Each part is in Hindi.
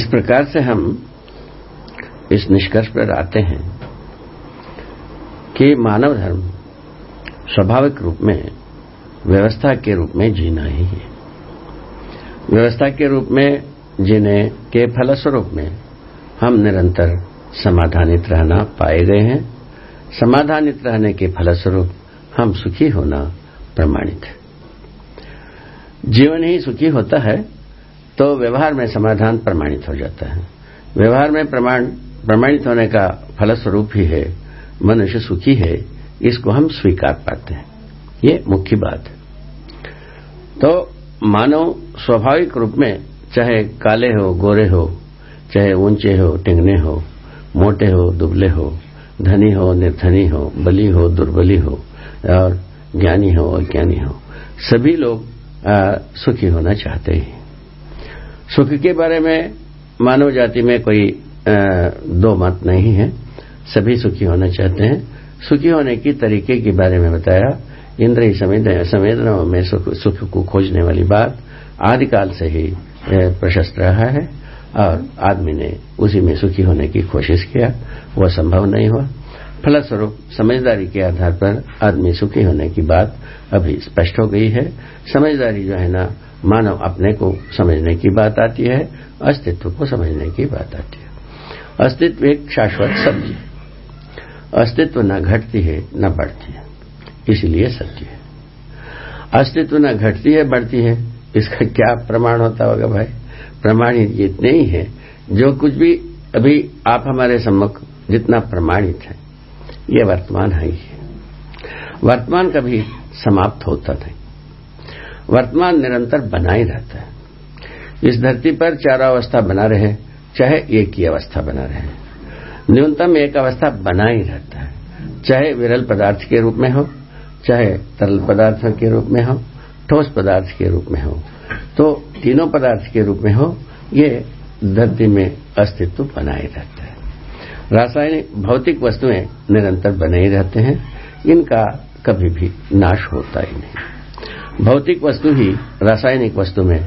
इस प्रकार से हम इस निष्कर्ष पर आते हैं कि मानव धर्म स्वाभाविक रूप में व्यवस्था के रूप में जीना ही है। व्यवस्था के रूप में जीने के फलस्वरूप में हम निरंतर समाधानित रहना पाए गए हैं। समाधानित रहने के फलस्वरूप हम सुखी होना प्रमाणित है। जीवन ही सुखी होता है तो व्यवहार में समाधान प्रमाणित हो जाता है। व्यवहार में प्रमाण प्रमाणित होने का फलस्वरूप ही है मनुष्य सुखी है इसको हम स्वीकार पाते हैं। ये मुख्य बात है। तो मानव स्वाभाविक रूप में चाहे काले हो गोरे हो चाहे ऊँचे हो टिंगने हो मोटे हो दुबले हो धनी हो निर्धनी हो बली हो दुर्बली हो और ज्ञानी हो अज्ञानी हो सभी लोग आ, सुखी होना चाहते हैं। सुख के बारे में मानव जाति में कोई दो मत नहीं है। सभी सुखी होना चाहते हैं। सुखी होने की तरीके के बारे में बताया। इंद्रिय संवेदनाओं में सुख, सुख को खोजने वाली बात आदिकाल से ही प्रशस्त रहा है और आदमी ने उसी में सुखी होने की कोशिश किया। वह संभव नहीं हुआ। फलस्वरूप समझदारी के आधार पर आदमी सुखी होने की बात अभी स्पष्ट हो गई है। समझदारी जो है ना मानव अपने को समझने की बात आती है, अस्तित्व को समझने की बात आती है। अस्तित्व एक शाश्वत सत्य है। अस्तित्व न घटती है, न बढ़ती है। इसलिए सत्य है। अस्तित्व न घटती है, बढ़ती है। इसका क्या प्रमाण होता होगा भाई? प्रमाणित इतने ही है, जो कुछ भी अभी आप हमारे सम्मुख जितना प्रमाणित है, ये वर्तमान है ही है। वर्तमान कभी समाप्त होता नहीं। वर्तमान निरंतर बना ही रहता है। इस धरती पर चारों अवस्था बना रहे, चाहे एक ही अवस्था बना रहे। न्यूनतम एक अवस्था बना ही रहता है। चाहे विरल पदार्थ के रूप में हो, चाहे तरल पदार्थ के रूप में हो, ठोस पदार्थ के रूप में हो। तो तीनों पदार्थ के रूप में हो, ये धरती में अस्तित्व बनाए रहता है। रासायनिक भौतिक वस्तुएँ निरंतर बने ही रहते हैं, इनका कभी भी नाश होता ही नहीं। भौतिक वस्तु ही रासायनिक वस्तु में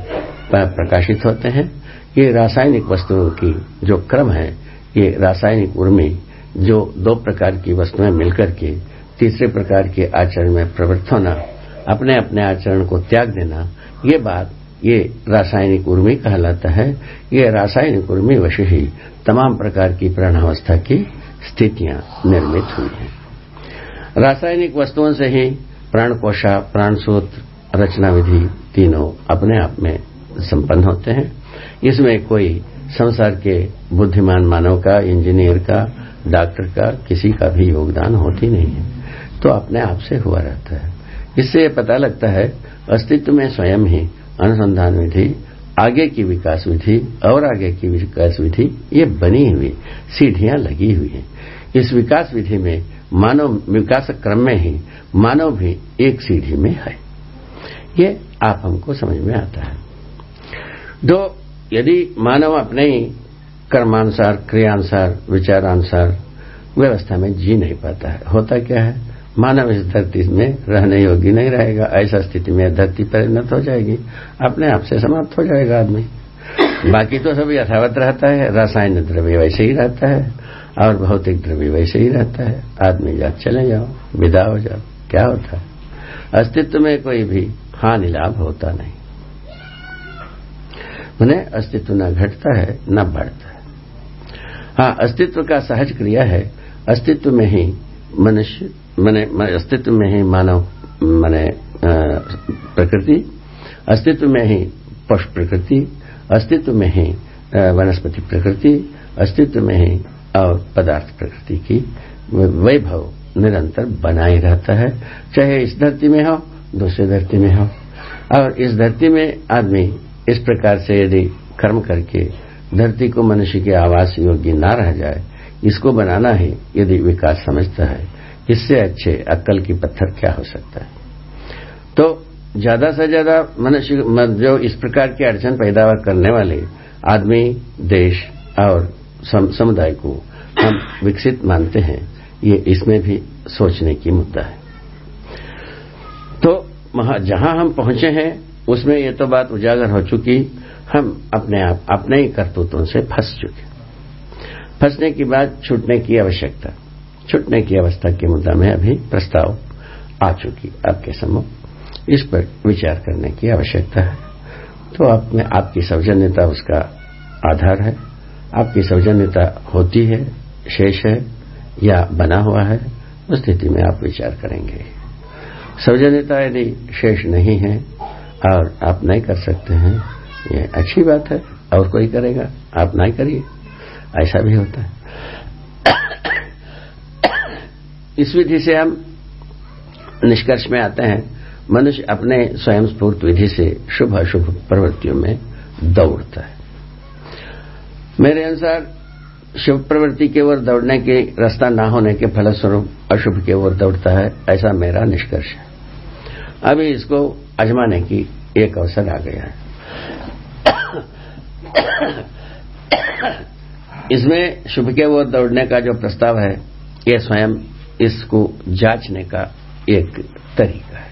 प्रकाशित होते हैं। ये रासायनिक वस्तुओं की जो क्रम है, ये रासायनिक उर्मी जो दो प्रकार की वस्तुएँ मिलकर के, तीसरे प्रकार के आचरण में प्रवृत्त होना अपने अपने आचरण को त्याग देना, ये बात ये रासायनिक उर्मी कहलाता है। ये रासायनिक उर्मी वश ही तमाम प्रकार की प्राणावस्था की स्थितियाँ निर्मित हुई हैं। रासायनिक वस्तुओं से ही प्राणकोशा प्राणसूत्र रचना विधि तीनों अपने आप में संपन्न होते हैं। इसमें कोई संसार के बुद्धिमान मानव का, इंजीनियर का, डॉक्टर का, किसी का भी योगदान होती नहीं है। तो अपने आप से हुआ रहता है। इससे पता लगता है, अस्तित्व में स्वयं ही अनुसंधान विधि, आगे की विकास विधि और आगे की विकास विधि, ये बनी हुई, सीढ़ियाँ लगी हुई हैं। इस विकास विधि में मानव, विकास क्रम में ही मानव भी एक सीढ़ी में है। ये आप हमको समझ में आता है। दो, यदि मानव अपने कर्मानुसार, क्रियानुसार, विचारानुसार व्यवस्था में जी नहीं पाता है, होता क्या है? मानव इस धरती में रहने योग्य नहीं रहेगा, ऐसा स्थिति में धरती परिणत हो जाएगी, अपने आप से समाप्त हो जाएगा आदमी। बाकी तो सब यथावत रहता है रासायनिक द्रव्य वैसे ही रहता है, और भौतिक द्रव्य वैसे ही रहता है। आदमी जा चले जाओ, विदा हो जाओ, क्या होता है? अस्तित्व में कोई भी हानि लाभ होता नहीं। उन्हें अस्तित्व न घटता है, न बढ़ता है। हाँ अस्तित्व का सहज क्रिया है, अस्तित्व में ही मनुष्य, मैंने अस्तित्व में ही मानव, मैंने प्रकृति, अस्तित्व में ही पशु प्रकृति, अस्तित्व में ही वनस्पति प्रकृति, अस्तित्व में ही और पदार्थ प्रकृति की वैभव निरंतर बनाए रहता है। चाहे इस धरती में हो दूसरी धरती में हो। और इस धरती में आदमी इस प्रकार से यदि कर्म करके धरती को मनुष्य के आवास योग्य ना रह जाए, इसको बनाना ही यदि विकास समझता है, इससे अच्छे अक्कल की पत्थर क्या हो सकता है? तो ज़्यादा से ज़्यादा मनुष्य जो इस प्रकार की अड़चन पैदावार करने वाले आदमी, देश और समुदाय को हम विकसित मानते हैं, ये इसमें भी सोचने की मुद्दा है। जहाँ हम पहुँचे हैं, उसमें ये तो बात उजागर हो चुकी, हम अपने आप, अपने ही करतूतों से फंस चुके। फंसने की बात छूटने की आवश्यकता, छूटने की अवस्था के मुद्दा में अभी प्रस्ताव आ चुकी आपके सम्मुख। इस पर विचार करने की आवश्यकता है। तो आप में आपकी सौजन्यता उसका आधार है। आपकी सौजन्यता होती है, शेष है, या बना हुआ है, उस स्थिति में आप विचार करेंगे। सौजन्यता यदि शेष नहीं है, और आप नहीं कर सकते हैं, ये अच्छी बात है, और कोई करेगा, आप नहीं करिए। ऐसा भी होता है। इस विधि से हम निष्कर्ष में आते हैं, मनुष्य अपने स्वयं स्फूर्त विधि से शुभ अशुभ प्रवृत्तियों में दौड़ता है। मेरे अनुसार शुभ प्रवृत्ति की ओर दौड़ने के रास्ता न होने के फलस्वरूप अशुभ की ओर दौड़ता है, ऐसा मेरा निष्कर्ष है। अभी इसको अजमाने की एक अवसर आ गया है। इसमें शुभ के ओर दौड़ने का जो प्रस्ताव है यह स्वयं इसको जांचने का एक तरीका है।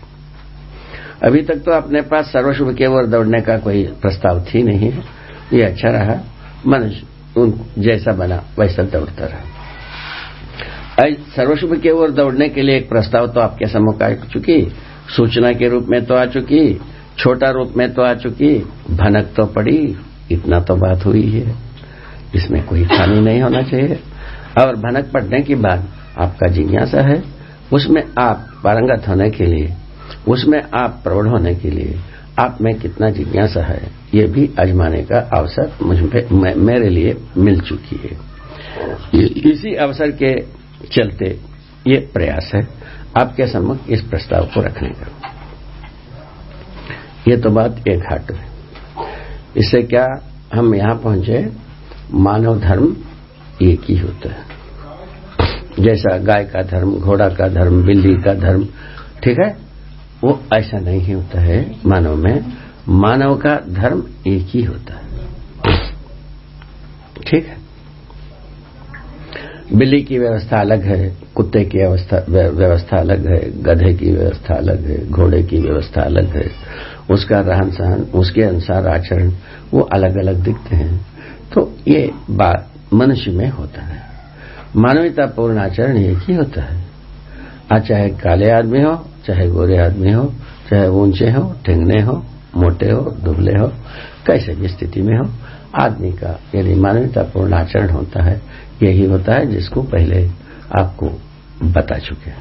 अभी तक तो अपने पास सर्वशुभ के ओर दौड़ने का कोई प्रस्ताव थी नहीं। है ये अच्छा रहा। मनुष्य उन जैसा बना, वैसा दौड़ता रहा। सर्वशुभ की ओर दौड़ने के लिए एक प्रस्ताव तो आपके सम्मुख आ चुकी, सूचना के रूप में तो आ चुकी, छोटा रूप में तो आ चुकी, भनक तो पड़ी, इतना तो बात हुई है। इसमें कोई खामी नहीं होना चाहिए। और भनक पड़ने के बाद आपका जिज्ञासा है, उसमें आप पारंगत होने के लिए, उसमें आप प्रौढ़ होने के लिए आप में कितना जिज्ञासा है। ये भी आजमाने का अवसर मेरे लिए मिल चुकी है। इसी अवसर के चलते ये प्रयास है आपके सम्मुख इस प्रस्ताव को रखने का। ये तो बात एक हट है। इससे क्या हम यहाँ पहुँचे? मानव धर्म एक ही होता है। जैसा गाय का धर्म, घोड़ा का धर्म, बिल्ली का धर्म, ठीक है? वो ऐसा नहीं होता है मानव में। मानव का धर्म एक ही होता है। ठीक है? बिल्ली की व्यवस्था अलग है, कुत्ते की व्यवस्था अलग है, गधे की व्यवस्था अलग है, घोड़े की व्यवस्था अलग है। उसका रहन सहन उसके अनुसार आचरण, वो अलग अलग दिखते हैं। तो ये बात मनुष्य में होता है। मानवीयतापूर्ण आचरण एक ही होता है। आज चाहे काले आदमी हो, चाहे गोरे आदमी हो, चाहे ऊँचे हो, ठेंगने हो मोटे हो, दुबले हो, कैसे भी स्थिति में हो आदमी का यदि मानवतापूर्ण आचरण होता है, यही होता है जिसको पहले आपको बता चुके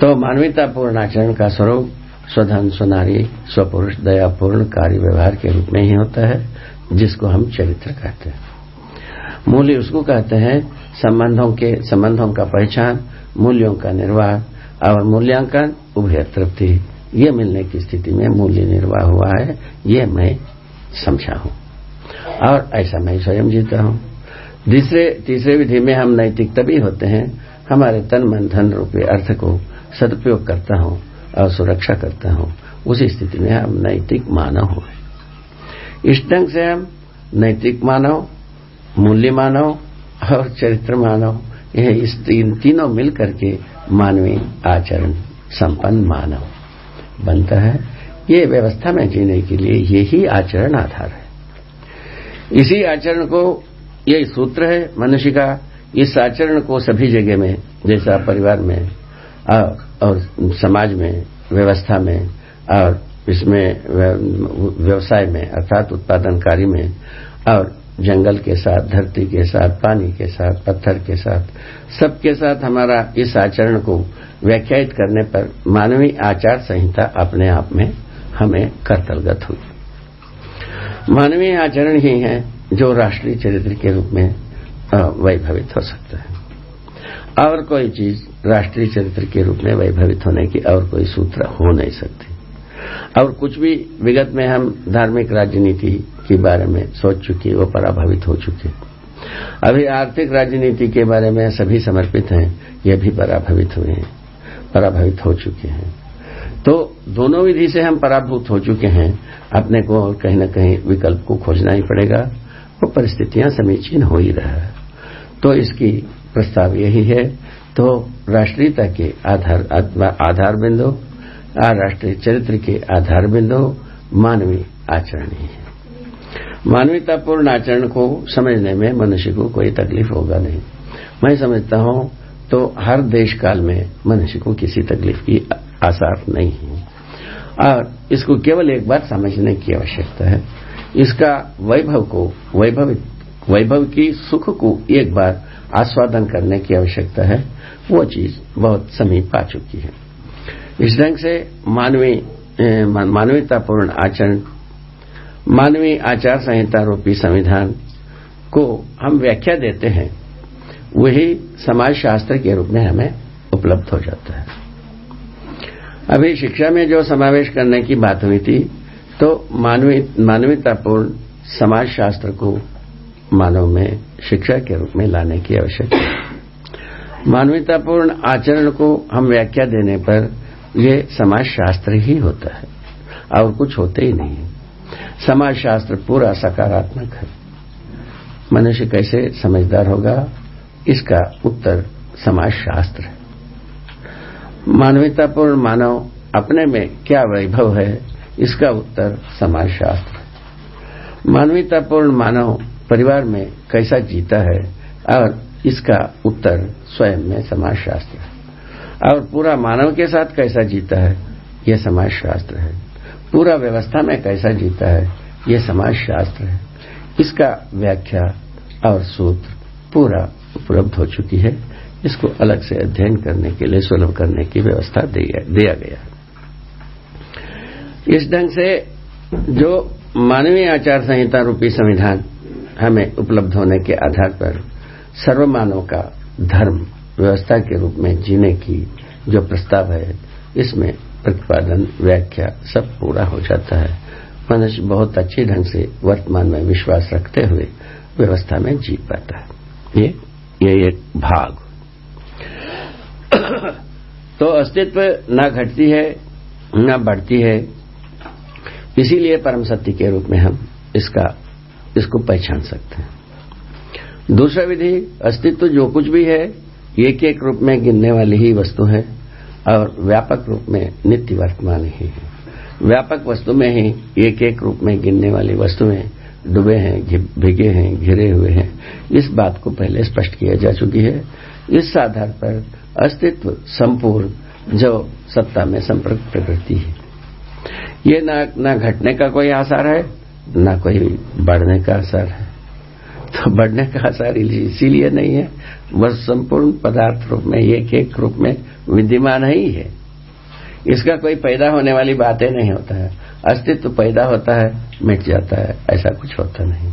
तो मानवीयतापूर्ण आचरण का स्वरूप स्वधन स्वनारी स्वपुरुष, दयापूर्ण कार्य व्यवहार के रूप में ही होता है, जिसको हम चरित्र कहते हैं। मूल्य उसको कहते हैं, संबंधों के, संबंधों का पहचान, मूल्यों का निर्वाह और मूल्यांकन, उभय तृप्ति। ये मिलने की स्थिति में मूल्य निर्वाह हुआ है, ये मैं समझा हूँ। और ऐसा मैं स्वयं जीता हूँ। तीसरे तीसरे विधि में हम नैतिक तभी होते हैं, हमारे तन मन धन रुपये अर्थ को सदुपयोग करता हूँ और सुरक्षा करता हूँ। उसी स्थिति में हम नैतिक मानव हो। इस ढंग से हम नैतिक मानव, मूल्य मानव और चरित्र मानव, यह इस तीन, तीनों मिलकर के मानवीय आचरण संपन्न मानव। बनता है। ये व्यवस्था में जीने के लिए यही आचरण आधार है। इसी आचरण को ये सूत्र है मनुष्य का इस आचरण को सभी जगह में जैसा परिवार में और, समाज में व्यवस्था में और इसमें व्यवसाय में अर्थात उत्पादन कार्य में और जंगल के साथ, धरती के साथ, पानी के साथ, पत्थर के साथ सबके साथ हमारा इस आचरण को व्याख्यायित करने पर मानवीय आचार संहिता अपने आप में हमें कर्तलगत हुई। मानवीय आचरण ही है जो राष्ट्रीय चरित्र के रूप में वैभवित हो सकता है। और कोई चीज़ राष्ट्रीय चरित्र के रूप में वैभवित होने की और कोई सूत्र हो नहीं सकती। और कुछ भी विगत में हम धार्मिक राजनीति के बारे में सोच चुके, वो पराभवित हो चुके। अभी आर्थिक राजनीति के बारे में सभी समर्पित हैं, ये भी पराभवित हुए हैं, पराभवित हो चुके हैं। तो दोनों विधि से हम पराभूत हो चुके हैं, अपने को कहीं न कहीं विकल्प को खोजना ही पड़ेगा, वो तो परिस्थितियाँ समीचीन हो ही रहा तो इसकी प्रस्ताव यही है तो राष्ट्रीयता के आधार आधार बिंदु राष्ट्रीय चरित्र के आधार बिंदु मानवीय आचरण ही है। मानवीयतापूर्ण आचरण को समझने में मनुष्य को कोई तकलीफ़ होगा नहीं। मैं समझता हूँ तो हर देश काल में मनुष्य को किसी तकलीफ़ की आसार नहीं है। और इसको केवल एक बार समझने की आवश्यकता है। इसका वैभव को, वैभव वैभव की सुख को एक बार आस्वादन करने की आवश्यकता है। वो चीज़ बहुत समीप आ चुकी है। इस ढंग से मानवीय मानवीयतापूर्ण आचरण मानवीय आचार संहिता रूपी संविधान को हम व्याख्या देते हैं, वही समाज शास्त्र के रूप में हमें उपलब्ध हो जाता है। अभी शिक्षा में जो समावेश करने की बात हुई थी तो मानवीयतापूर्ण समाज शास्त्र को मानव में शिक्षा के रूप में लाने की आवश्यकता है। मानवीयतापूर्ण आचरण को हम व्याख्या देने पर यह समाज शास्त्र ही होता है, और कुछ होते ही नहीं समाज शास्त्र पूरा सकारात्मक है। मनुष्य कैसे समझदार होगा, इसका उत्तर समाज शास्त्र है। मानवीयतापूर्ण मानव अपने में क्या वैभव है, इसका उत्तर समाज शास्त्र मानवीयतापूर्ण मानव परिवार में कैसा जीता है, और इसका उत्तर स्वयं में समाज शास्त्र है। और पूरा मानव के साथ कैसा जीता है, यह समाज शास्त्र है। पूरा व्यवस्था में कैसा जीता है यह समाज शास्त्र है। इसका व्याख्या और सूत्र पूरा उपलब्ध हो चुकी है। इसको अलग से अध्ययन करने के लिए, सुलभ करने की व्यवस्था दिया गया। इस ढंग से जो मानवीय आचार संहिता रूपी संविधान हमें उपलब्ध होने के आधार पर सर्वमानव का धर्म व्यवस्था के रूप में जीने की जो प्रस्ताव है, इसमें प्रतिपादन, व्याख्या सब पूरा हो जाता है। मनुष्य बहुत अच्छे ढंग से वर्तमान में विश्वास रखते हुए व्यवस्था में जी पाता है। ये ये एक भाग। तो अस्तित्व न घटती है, न बढ़ती है। इसीलिए परम सत्य के रूप में हम इसका, इसको पहचान सकते हैं। दूसरा विधि, अस्तित्व जो कुछ भी है एक एक रूप में गिनने वाली ही वस्तु है। और व्यापक रूप में नित्य वर्तमान ही है। व्यापक वस्तु में ही एक एक रूप में गिनने वाली वस्तुएँ डूबे हैं भिगे हैं, घिरे हुए हैं। इस बात को पहले स्पष्ट किया जा चुकी है। इस आधार पर अस्तित्व संपूर्ण जो सत्ता में संपर्क प्रकृति है। ये ना ना घटने का कोई आसार है, ना कोई बढ़ने का असर है। तो बढ़ने का असर इसीलिए नहीं है बस संपूर्ण पदार्थ रूप में एक एक रूप में विद्यमान ही है। इसका कोई पैदा होने वाली बातें नहीं होता है। अस्तित्व पैदा होता है, मिट जाता है, ऐसा कुछ होता नहीं।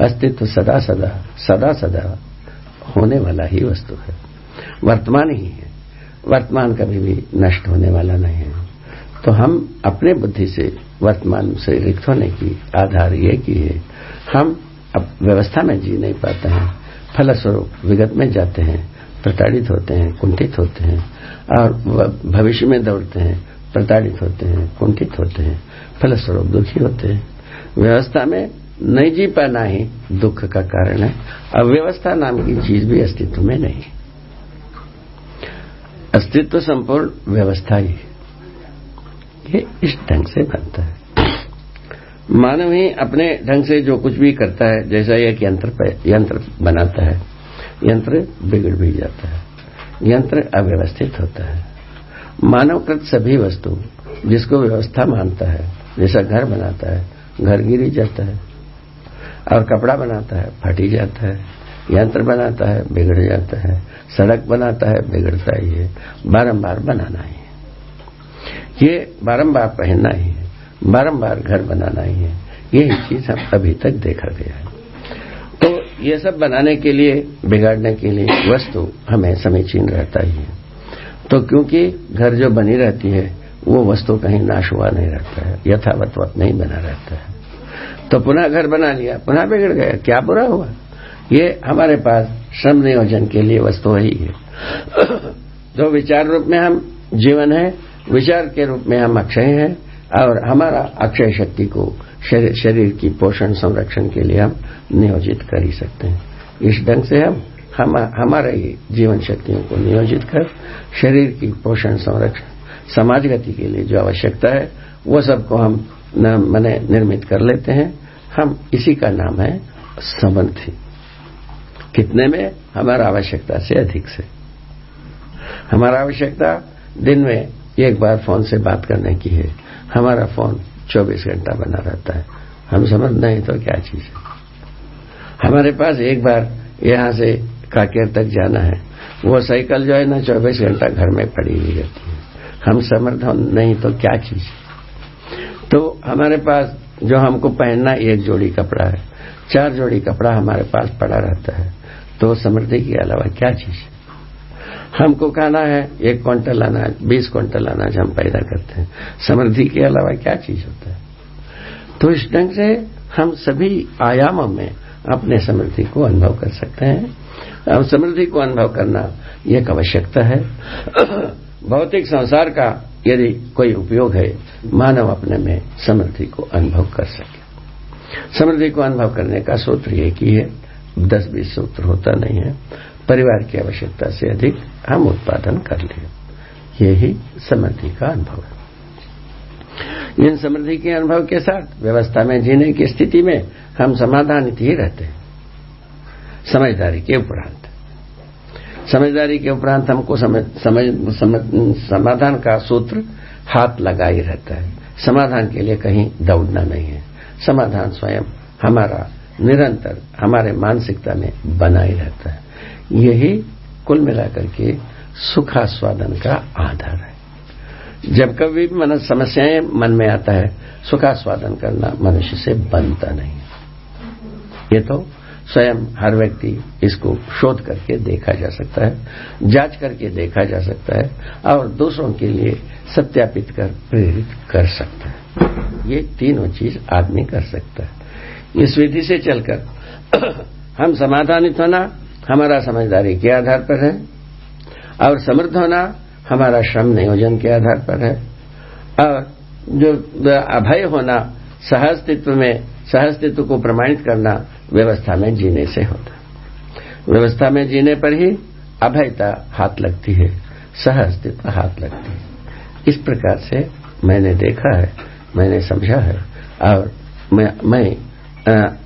अस्तित्व सदा सदा सदा सदा होने वाला ही वस्तु है। वर्तमान ही है। वर्तमान कभी भी नष्ट होने वाला नहीं है। तो हम अपने बुद्धि से, वर्तमान से रिक्त होने की आधार ये की है। हम अब व्यवस्था में जी नहीं पाते हैं। फलस्वरूप विगत में जाते हैं, प्रताड़ित होते हैं, कुंठित होते हैं, और भविष्य में दौड़ते हैं, प्रताड़ित होते हैं, कुंठित होते हैं, फलस्वरूप दुखी होते हैं। व्यवस्था में नहीं जी पाना ही दुख का कारण है। अव्यवस्था नाम की चीज़ भी अस्तित्व में नहीं। अस्तित्व संपूर्ण व्यवस्था ही। ये इस ढंग से बनता है। मानव ही अपने ढंग से जो कुछ भी करता है, जैसा एक यंत्र यंत्र बनाता है, यंत्र बिगड़ भी जाता है, यंत्र अव्यवस्थित होता है। मानवकृत सभी वस्तु जिसको व्यवस्था मानता है, जैसा घर बनाता है घर गिरी जाता है, और कपड़ा बनाता है, फटी जाता है, यंत्र बनाता है, बिगड़ जाता है, सड़क बनाता है, बिगड़ता ही है, बारंबार बनाना ही है। ये बारंबार पहनना ही है। बारंबार घर बनाना ही है। यही चीज़ हम अभी तक देखा गया है। तो ये सब बनाने के लिए, बिगाड़ने के लिए वस्तु हमें समीचीन रहता ही है। तो क्योंकि घर जो बनी रहती है, वो वस्तु कहीं नाश हुआ नहीं रहता है, यथावत नहीं बना रहता है। तो पुनः घर बना लिया, पुनः बिगड़ गया, क्या बुरा हुआ? ये हमारे पास श्रम नियोजन के लिए वस्तु ही है। जो विचार रूप में हम जीवन है, विचार के रूप में हम अक्षय हैं और हमारा अक्षय शक्ति को शरीर, की पोषण संरक्षण के लिए हम नियोजित कर ही सकते हैं। इस ढंग से हम हम हमारे जीवन शक्तियों को नियोजित कर शरीर की पोषण संरक्षण समाज गति के लिए जो आवश्यकता है वो सबको हम मैंने निर्मित कर लेते हैं। हम इसी का नाम है समर्थी कितने में? हमारा आवश्यकता से अधिक से। हमारा आवश्यकता दिन में एक बार फ़ोन से बात करने की है। हमारा फ़ोन 24 घंटा बना रहता है। हम समझ नहीं तो क्या चीज़ है? हमारे पास एक बार यहाँ से काकेर तक जाना है। वो साइकिल जो है ना, चौबीस घंटा घर में पड़ी हुई रहती है। हम समर्थ नहीं तो क्या चीज़ है? तो हमारे पास जो हमको पहनना एक जोड़ी कपड़ा है। चार जोड़ी कपड़ा हमारे पास पड़ा रहता है। तो समृद्धि के अलावा क्या चीज़ है? हमको खाना है, एक क्विंटल अनाज, बीस क्विंटल अनाज हम पैदा करते हैं। समृद्धि के अलावा क्या चीज़ होता है? तो इस ढंग से हम सभी आयामों में अपने समृद्धि को अनुभव कर सकते हैं। अब समृद्धि को अनुभव करना एक आवश्यकता है। भौतिक संसार का यदि कोई उपयोग है, मानव अपने में समृद्धि को अनुभव कर सके। समृद्धि को अनुभव करने का सूत्र एक ही है, दस बीस सूत्र होता नहीं है। परिवार की आवश्यकता से अधिक हम उत्पादन कर ले। यही समृद्धि का अनुभव है। इन समृद्धि के अनुभव के साथ व्यवस्था में जीने की स्थिति में हम समाधानित ही रहते हैं। समझदारी के उपरांत। समझदारी के उपरांत हमको समझ, समझ, समझ, समाधान का सूत्र हाथ लगा ही रहता है। समाधान के लिए कहीं दौड़ना नहीं है। समाधान स्वयं हमारा निरंतर हमारे मानसिकता में बना ही रहता है। यही कुल मिलाकर के सुखास्वादन का आधार है। जब कभी मन समस्याएँ मन में आता है, सुखास्वादन करना मनुष्य से बनता नहीं ये तो स्वयं हर व्यक्ति इसको शोध करके देखा जा सकता है, जाँच करके देखा जा सकता है और दूसरों के लिए सत्यापित कर, प्रेरित कर सकता है। ये तीनों चीज़ आदमी कर सकता है। इस विधि से चलकर हम समाधानित होना हमारा समझदारी के आधार पर है और समृद्ध होना हमारा श्रम नियोजन के आधार पर है। और जो अभय होना सहअस्तित्व में सहअस्तित्व को प्रमाणित करना व्यवस्था में जीने से होता व्यवस्था में जीने पर ही अभयता हाथ लगती है सह अस्तित्व हाथ लगती है। इस प्रकार से मैंने देखा है मैंने समझा है और मैं, मैं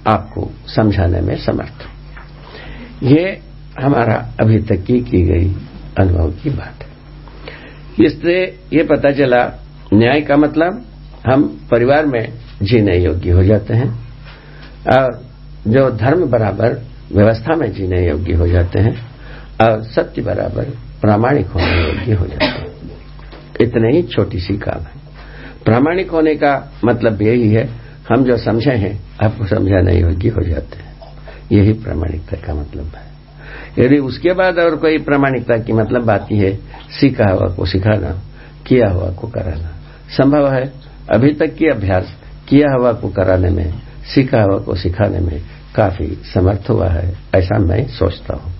आपको समझाने में समर्थ हूँ। ये हमारा अभी तक की की गई अनुभव की बात है। इससे ये पता चला, न्याय का मतलब हम परिवार में जीने योग्य हो जाते हैं, और जो धर्म बराबर व्यवस्था में जीने योग्य हो जाते हैं, और सत्य बराबर प्रामाणिक होने योग्य हो जाते हैं। इतने ही छोटी सी काम है। प्रामाणिक होने का मतलब यही है, हम जो समझे हैं, आपको समझाने योग्य हो जाते हैं। यही प्रामाणिकता का मतलब है। यदि उसके बाद और कोई प्रामाणिकता की मतलब आती है, सीखा हुआ को सिखाना, किया हुआ को कराना। संभव है, अभी तक की अभ्यास किया हुआ को कराने में, सीखा हुआ को सिखाने में काफ़ी समर्थ हुआ है, ऐसा मैं सोचता हूँ।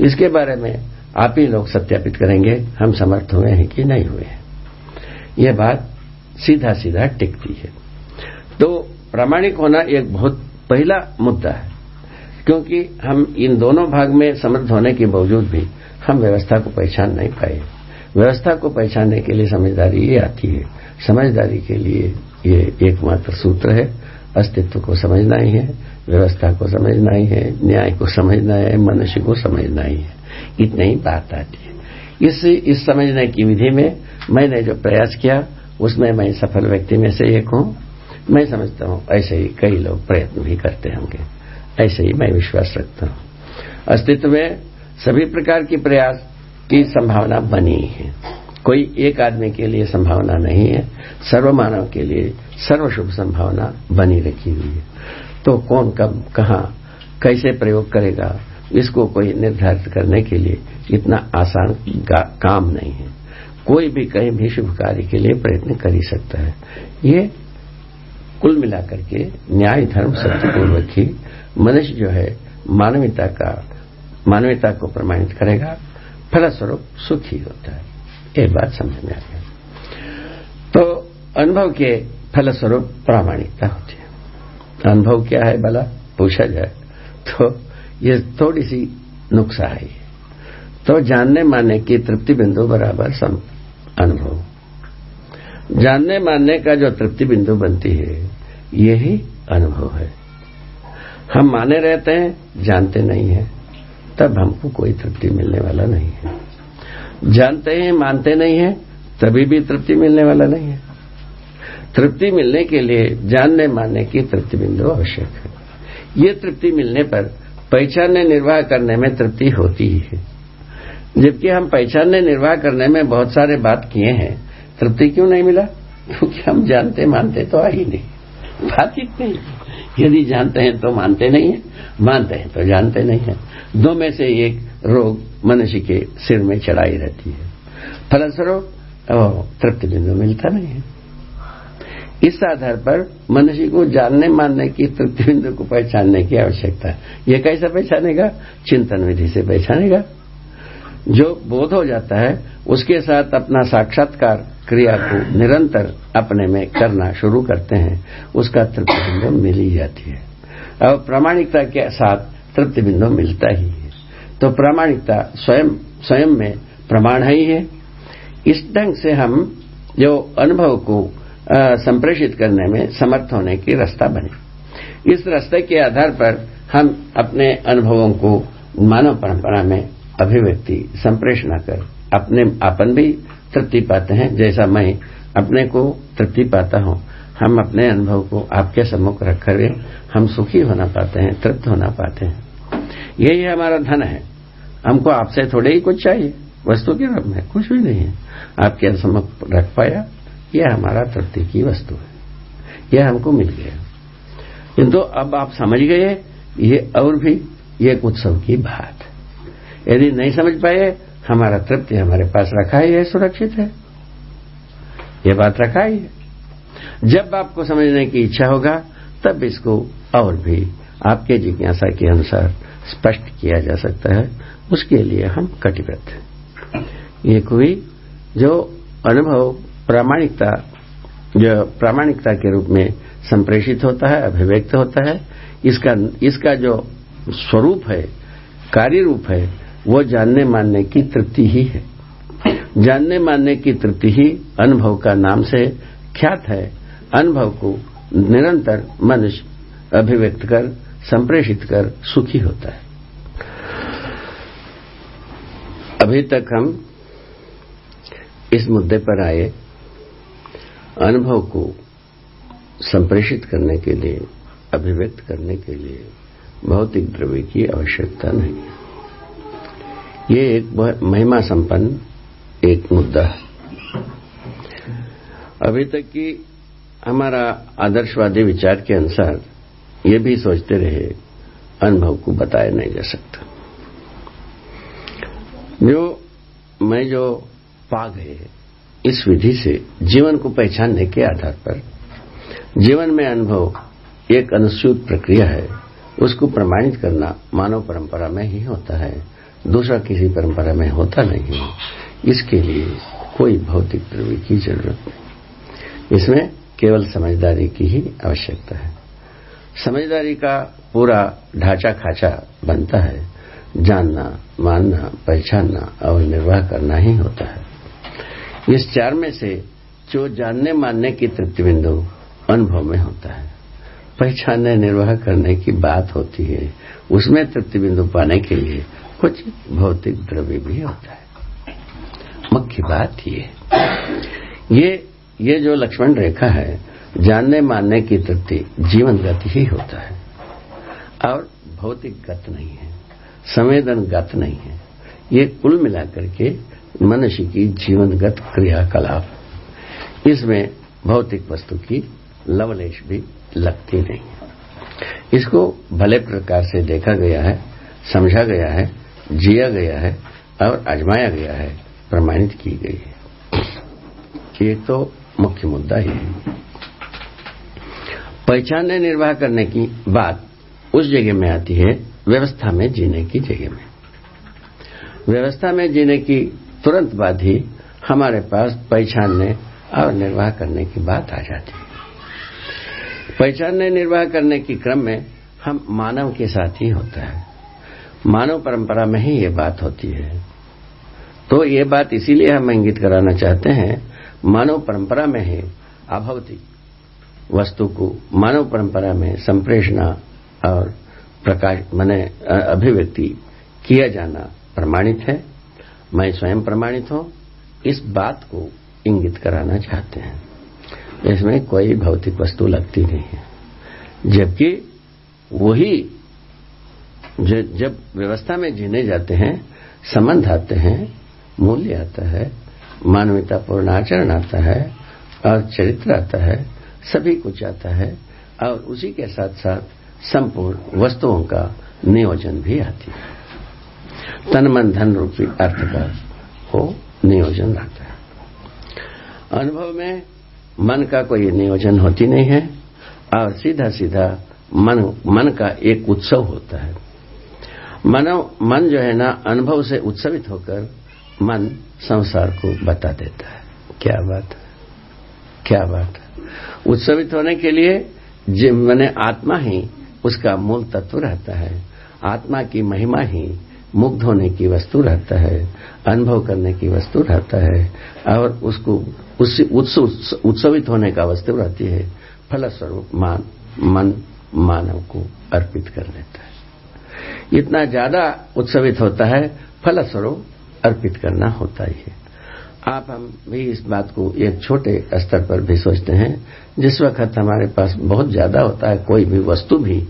इसके बारे में आप ही लोग सत्यापित करेंगे, हम समर्थ हुए हैं कि नहीं हुए हैं। यह बात सीधा सीधा टिकती है। तो प्रामाणिक होना एक बहुत पहला मुद्दा है। क्योंकि हम इन दोनों भाग में समर्थ होने के बावजूद भी हम व्यवस्था को पहचान नहीं पाए। व्यवस्था को पहचानने के लिए समझदारी ये आती है। समझदारी के लिए ये एकमात्र सूत्र है। अस्तित्व को समझना ही है, व्यवस्था को समझना ही है, न्याय को समझना है, मनुष्य को समझना ही है। इतनी ही बात आती है। इस इस समझने की विधि में मैंने जो प्रयास किया, उसमें मैं सफल व्यक्ति में से एक हूँ। मैं समझता हूँ, ऐसे ही कई लोग प्रयत्न भी करते होंगे। ऐसे ही मैं विश्वास रखता हूँ। अस्तित्व में सभी प्रकार की प्रयास की संभावना बनी है। कोई एक आदमी के लिए संभावना नहीं है, सर्व मानव के लिए सर्वशुभ संभावना बनी रखी हुई है। तो कौन कब, कहा, कैसे प्रयोग करेगा, इसको कोई निर्धारित करने के लिए इतना आसान काम नहीं है। कोई भी कहीं भी शुभ कार्य के लिए प्रयत्न कर ही सकता है। ये कुल मिलाकर के न्याय धर्म सत्यपूर्वक ही मनुष्य जो है मानवीयता का, मानवीयता को प्रमाणित करेगा, फलस्वरूप सुखी होता है। ये बात समझ में आ गया तो अनुभव के फलस्वरूप प्रामाणिकता होती है। अनुभव क्या है भला? पूछा जाए तो ये थोड़ी सी नुकसा है। तो जानने मानने की तृप्ति बिंदु बराबर सम अनुभव। जानने मानने का जो तृप्ति बिंदु बनती है, यही अनुभव है। हम माने रहते हैं, जानते नहीं हैं। तब हमको कोई तृप्ति मिलने वाला नहीं है। जानते हैं, मानते नहीं हैं, तभी भी तृप्ति मिलने वाला नहीं है। तृप्ति मिलने के लिए जानने, मानने की तृप्ति बिंदु आवश्यक है। ये तृप्ति मिलने पर पहचानने, निर्वाह करने में तृप्ति होती ही है। जबकि हम पहचानने, निर्वाह करने में बहुत सारे बात किए हैं, तृप्ति क्यों नहीं मिला? क्योंकि हम जानते, मानते तो आ ही नहीं। बात इतनी यदि जानते हैं तो मानते नहीं है, मानते हैं तो जानते नहीं है। दो में से एक रोग मनुष्य के सिर में चढ़ाई रहती है। फलस्वरूप तृप्ति बिंदु मिलता नहीं है। इस आधार पर मनुष्य को जानने मानने की तृप्ति बिंदु को पहचानने की आवश्यकता है। यह कैसे पहचानेगा? चिंतन विधि से पहचानेगा। जो बोध हो जाता है, उसके साथ अपना साक्षात्कार क्रिया को निरंतर अपने में करना शुरू करते हैं, उसका तृप्ति बिंदु मिल ही जाती है। अब प्रामाणिकता के साथ तृप्ति बिंदु मिलता ही है। तो प्रामाणिकता स्वयं स्वयं में प्रमाण ही है इस ढंग से हम जो अनुभव को संप्रेषित करने में समर्थ होने की रास्ता बने। इस रास्ते के आधार पर हम अपने अनुभवों को मानव परंपरा में अभिव्यक्ति, संप्रेषणा कर अपने अपन भी तृप्ति पाते हैं, जैसा मैं अपने को तृप्ति पाता हूँ। हम अपने अनुभव को आपके सम्मुख रखकर हम सुखी होना पाते हैं, तृप्त होना पाते हैं। यही हमारा धन है। हमको आपसे थोड़े ही कुछ चाहिए। वस्तु के रूप में कुछ भी नहीं है। आपके सम्मुख रख पाया, यह हमारा तृप्ति की वस्तु है। यह हमको मिल गया। किंतु अब आप समझ गए, ये और भी एक उत्सव की बात। यदि नहीं समझ पाए हमारा तृप्ति हमारे पास रखा ही है सुरक्षित है। ये बात रखा ही। है जब आपको समझने की इच्छा होगा, तब इसको और भी आपके जिज्ञासा के अनुसार स्पष्ट किया जा सकता है। उसके लिए हम कटिबद्ध हैं। ये कोई जो अनुभव प्रामाणिकता, जो प्रामाणिकता के रूप में संप्रेषित होता है, अभिव्यक्त होता है, इसका इसका जो स्वरूप है कार्य रूप है वो जानने मानने की तृप्ति ही है। जानने मानने की तृप्ति ही अनुभव का नाम से ख्यात है। अनुभव को निरंतर मनुष्य अभिव्यक्त कर, संप्रेषित कर सुखी होता है। अभी तक हम इस मुद्दे पर आए अनुभव को संप्रेषित करने के लिए, अभिव्यक्त करने के लिए, भौतिक द्रव्य की आवश्यकता नहीं है। ये एक महिमा संपन्न एक मुद्दा है। अभी तक की हमारा आदर्शवादी विचार के अनुसार ये भी सोचते रहे, अनुभव को बताया नहीं जा सकता। जो मैं जो पा गए इस विधि से जीवन को पहचानने के आधार पर, जीवन में अनुभव एक अनुसूत प्रक्रिया है, उसको प्रमाणित करना मानव परंपरा में ही होता है। दूसरा किसी परंपरा में होता नहीं है। इसके लिए कोई भौतिक द्रव्य की ज़रूरत नहीं। इसमें केवल समझदारी की ही आवश्यकता है। समझदारी का पूरा ढांचा खाचा बनता है। जानना, मानना, पहचानना और निर्वाह करना ही होता है। इस चार में से जो जानने, मानने की तृप्ति बिंदु अनुभव में होता है। पहचानने, निर्वाह करने की बात होती है। उसमें तृप्ति बिंदु पाने के लिए कुछ भौतिक द्रव्य भी होता है। मुख्य बात ये ये ये जो लक्ष्मण रेखा है, जानने मानने की तृप्ति जीवन गति ही होता है। और भौतिक गत नहीं है, संवेदन गत नहीं है। ये कुल मिलाकर के मनुष्य की जीवनगत क्रियाकलाप। इसमें भौतिक वस्तु की लवलेश भी लगती नहीं है। इसको भले प्रकार से देखा गया है, समझा गया है जिया गया है और आजमाया गया है, प्रमाणित की गई है। ये तो मुख्य मुद्दा ही है। पहचानने निर्वाह करने की बात उस जगह में आती है, व्यवस्था में जीने की जगह में। व्यवस्था में जीने की तुरंत बाद ही हमारे पास पहचानने और निर्वाह करने की बात आ जाती है। पहचानने निर्वाह करने के क्रम में हम मानव के साथ ही होता है। मानव परंपरा में ही ये बात होती है। तो ये बात इसीलिए हम इंगित कराना चाहते हैं, मानव परंपरा में ही अभौतिक वस्तु को, मानव परंपरा में संप्रेषणा और प्रकाश, मैंने अभिव्यक्ति किया जाना प्रमाणित है। मैं स्वयं प्रमाणित हूँ, इस बात को इंगित कराना चाहते हैं। इसमें कोई भौतिक वस्तु लगती नहीं है। जबकि वही जब व्यवस्था में जीने जाते हैं, संबंध आते हैं, मूल्य आता है, मानवतापूर्ण आचरण आता है और चरित्र आता है, सभी कुछ आता है, और उसी के साथ साथ संपूर्ण वस्तुओं का नियोजन भी आती है। तन, मन, धन रूपी अर्थ का वो नियोजन रहता है। अनुभव में मन का कोई नियोजन होती नहीं है, और सीधा सीधा मन मन का एक उत्सव होता है। मनो, मन जो है ना, अनुभव से उत्सवित होकर मन संसार को बता देता है। क्या बात है? क्या बात है? उत्सवित होने के लिए मैंने आत्मा ही, उसका मूल तत्व रहता है। आत्मा की महिमा ही मुग्ध होने की वस्तु रहता है, अनुभव करने की वस्तु रहता है, और उसको उस उत्सवित होने का वस्तु रहती है, फलस्वरूप मान, मन मानव को अर्पित कर देता है। इतना ज़्यादा उत्सवित होता है, फलस्वरूप अर्पित करना होता ही है। आप हम भी इस बात को एक छोटे स्तर पर भी सोचते हैं, जिस वक्त हमारे पास बहुत ज़्यादा होता है, कोई भी वस्तु भी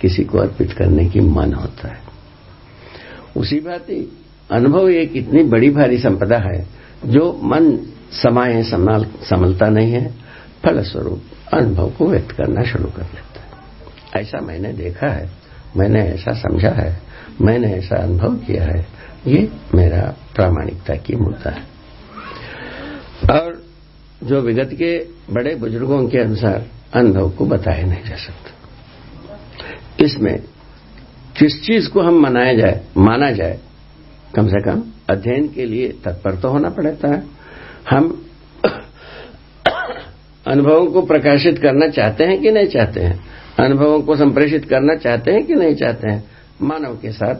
किसी को अर्पित करने की मन होता है। उसी बात ही, अनुभव एक इतनी बड़ी भारी संपदा है, जो मन समाये संभाल, संभलता नहीं है, फलस्वरूप अनुभव को व्यक्त करना शुरू कर लेता है। ऐसा मैंने देखा है। मैंने ऐसा समझा है, मैंने ऐसा अनुभव किया है, ये मेरा प्रामाणिकता की मुद्दा है। और जो विगत के बड़े बुज़ुर्गों के अनुसार अनुभव को बताया नहीं जा सकता। इसमें किस चीज़ को हम मनाया जाए, माना जाए, कम से कम अध्ययन के लिए तत्पर तो होना पड़ता है। हम अनुभवों को प्रकाशित करना चाहते हैं कि नहीं चाहते हैं? अनुभवों को संप्रेषित करना चाहते हैं कि नहीं चाहते हैं? मानव के साथ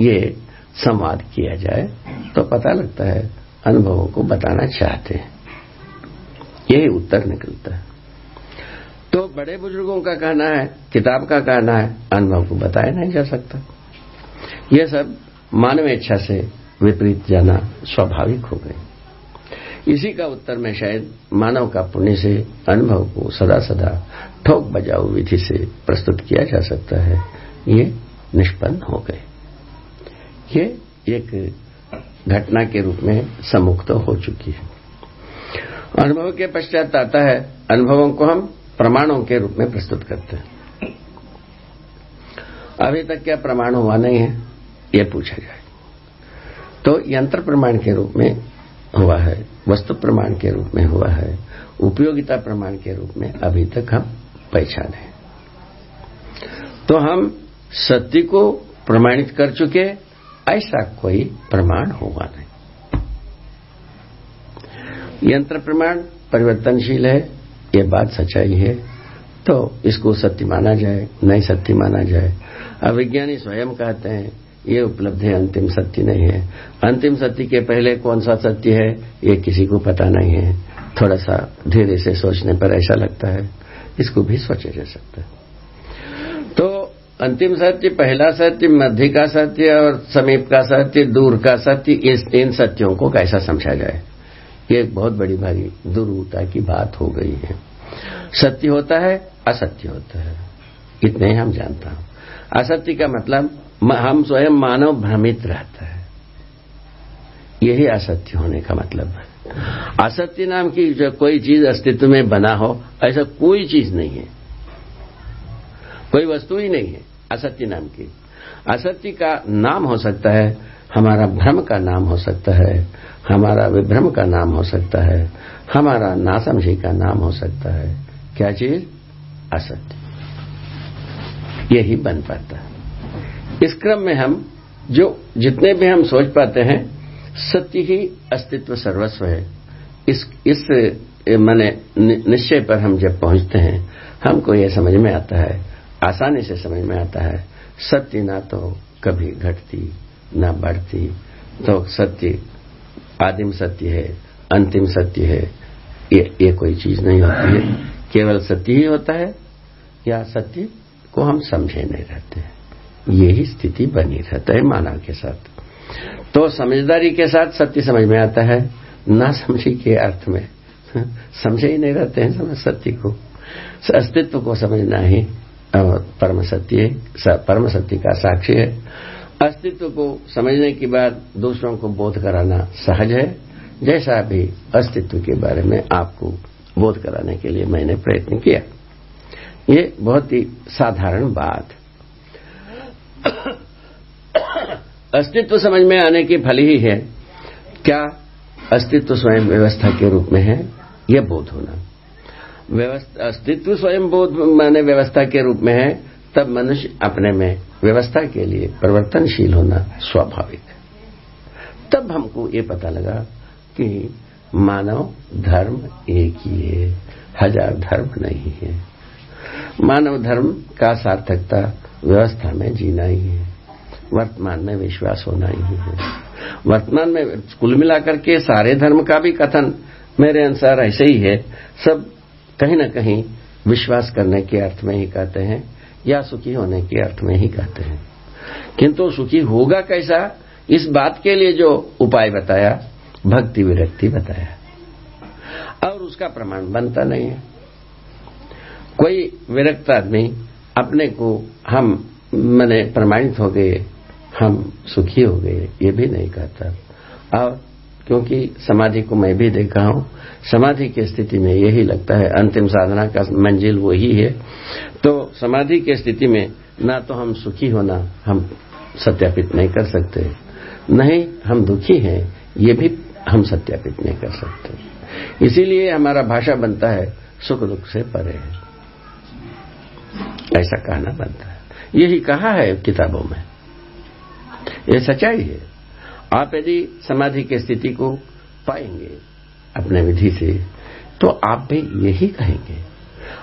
ये संवाद किया जाए तो पता लगता है अनुभवों को बताना चाहते हैं। यही उत्तर निकलता है। तो बड़े बुज़ुर्गों का कहना है, किताब का कहना है, अनुभव को बताया नहीं जा सकता। यह सब मानव इच्छा से विपरीत जाना स्वाभाविक हो गई इसी का उत्तर में शायद मानव का पुण्य से, अनुभव को सदा सदा ठोक बजाऊ विधि से प्रस्तुत किया जा सकता है। ये निष्पन्न हो गए। ये एक घटना के रूप में समुक्त तो हो चुकी है। अनुभव के पश्चात आता है, अनुभवों को हम प्रमाणों के रूप में प्रस्तुत करते हैं। अभी तक क्या प्रमाण हुआ नहीं है यह पूछा जाए। तो यंत्र प्रमाण के रूप में हुआ है। वस्तु प्रमाण के रूप में हुआ है। उपयोगिता प्रमाण के रूप में अभी तक हम पहचाने तो हम सत्य को प्रमाणित कर चुके ऐसा कोई प्रमाण होगा नहीं। यंत्र प्रमाण परिवर्तनशील है, ये बात सच्चाई है। तो इसको सत्य माना जाए, नहीं सत्य माना जाए। अब विज्ञानी स्वयं कहते हैं ये उपलब्धि अंतिम सत्य नहीं है। अंतिम सत्य के पहले कौन सा सत्य है, ये किसी को पता नहीं है। थोड़ा सा धीरे से सोचने पर ऐसा लगता है। इसको भी सोचा जा सकता है। तो अंतिम सत्य, पहला सत्य, मध्य का सत्य और समीप का सत्य, दूर का सत्य, इस इन सत्यों को कैसा समझा जाए? ये एक बहुत बड़ी भारी दुरूता की बात हो गई है। सत्य होता है, असत्य होता है। इतने हम जानता हूँ। असत्य का मतलब हम स्वयं मानव भ्रमित रहता है। यही असत्य होने का मतलब है। असत्य नाम की जो कोई चीज़ अस्तित्व में बना हो, ऐसा कोई चीज़ नहीं है। कोई वस्तु ही नहीं है, असत्य नाम की। असत्य का नाम हो सकता है, हमारा भ्रम का नाम हो सकता है, हमारा विभ्रम का नाम हो सकता है, हमारा नासमझी का नाम हो सकता है। क्या चीज़? असत्य। यही बन पाता है। इस क्रम में हम जो जितने भी हम सोच पाते हैं सत्य ही अस्तित्व सर्वस्व है। इस इस मैंने निश्चय पर हम जब पहुँचते हैं हमको यह समझ में आता है आसानी से समझ में आता है सत्य ना तो कभी घटती ना बढ़ती। तो सत्य आदिम सत्य है अंतिम सत्य है ये, ये कोई चीज़ नहीं होती है। केवल सत्य ही होता है या सत्य को हम समझे नहीं रहते यही स्थिति बनी रहता है मानव के साथ। तो समझदारी के साथ सत्य समझ में आता है, ना समझी के अर्थ में। समझे ही नहीं रहते हैं समझ सत्य को। अस्तित्व को समझना ही परम सत्य परम सत्य का साक्षी है। अस्तित्व को समझने के बाद दूसरों को बोध कराना सहज है। जैसा भी अस्तित्व के बारे में आपको बोध कराने के लिए मैंने प्रयत्न किया। ये बहुत ही साधारण बात अस्तित्व समझ में आने की फल ही है। क्या अस्तित्व स्वयं व्यवस्था के रूप में है? यह बोध होना। अस्तित्व स्वयं बोध माने व्यवस्था के रूप में है, तब मनुष्य अपने में व्यवस्था के लिए परिवर्तनशील होना स्वाभाविक है। तब हमको ये पता लगा कि मानव धर्म एक ही है, हज़ार धर्म नहीं है। मानव धर्म का सार्थकता व्यवस्था में जीना ही है। वर्तमान में विश्वास होना ही है। वर्तमान में कुल मिलाकर के सारे धर्म का भी कथन मेरे अनुसार ऐसे ही है। सब कहीं ना कहीं विश्वास करने के अर्थ में ही कहते हैं या सुखी होने के अर्थ में ही कहते हैं। किंतु सुखी होगा कैसा? इस बात के लिए जो उपाय बताया, भक्ति विरक्ति बताया। और उसका प्रमाण बनता नहीं है। कोई विरक्त आदमी अपने को हम, मैंने प्रमाणित हो गए हम सुखी हो गए, ये भी नहीं कहता। और क्योंकि समाधि को मैं भी देखा हूँ, समाधि की स्थिति में यही लगता है, अंतिम साधना का मंजिल वही है। तो समाधि की स्थिति में ना तो हम सुखी होना हम सत्यापित नहीं कर सकते, नहीं हम दुखी हैं, ये भी हम सत्यापित नहीं कर सकते। इसीलिए हमारा भाषा बनता है, सुख दुख से परे है। ऐसा कहना बनता है। यही कहा है किताबों में। ये सच्चाई है। आप यदि समाधि की स्थिति को पाएँगे अपने विधि से तो आप भी यही कहेंगे।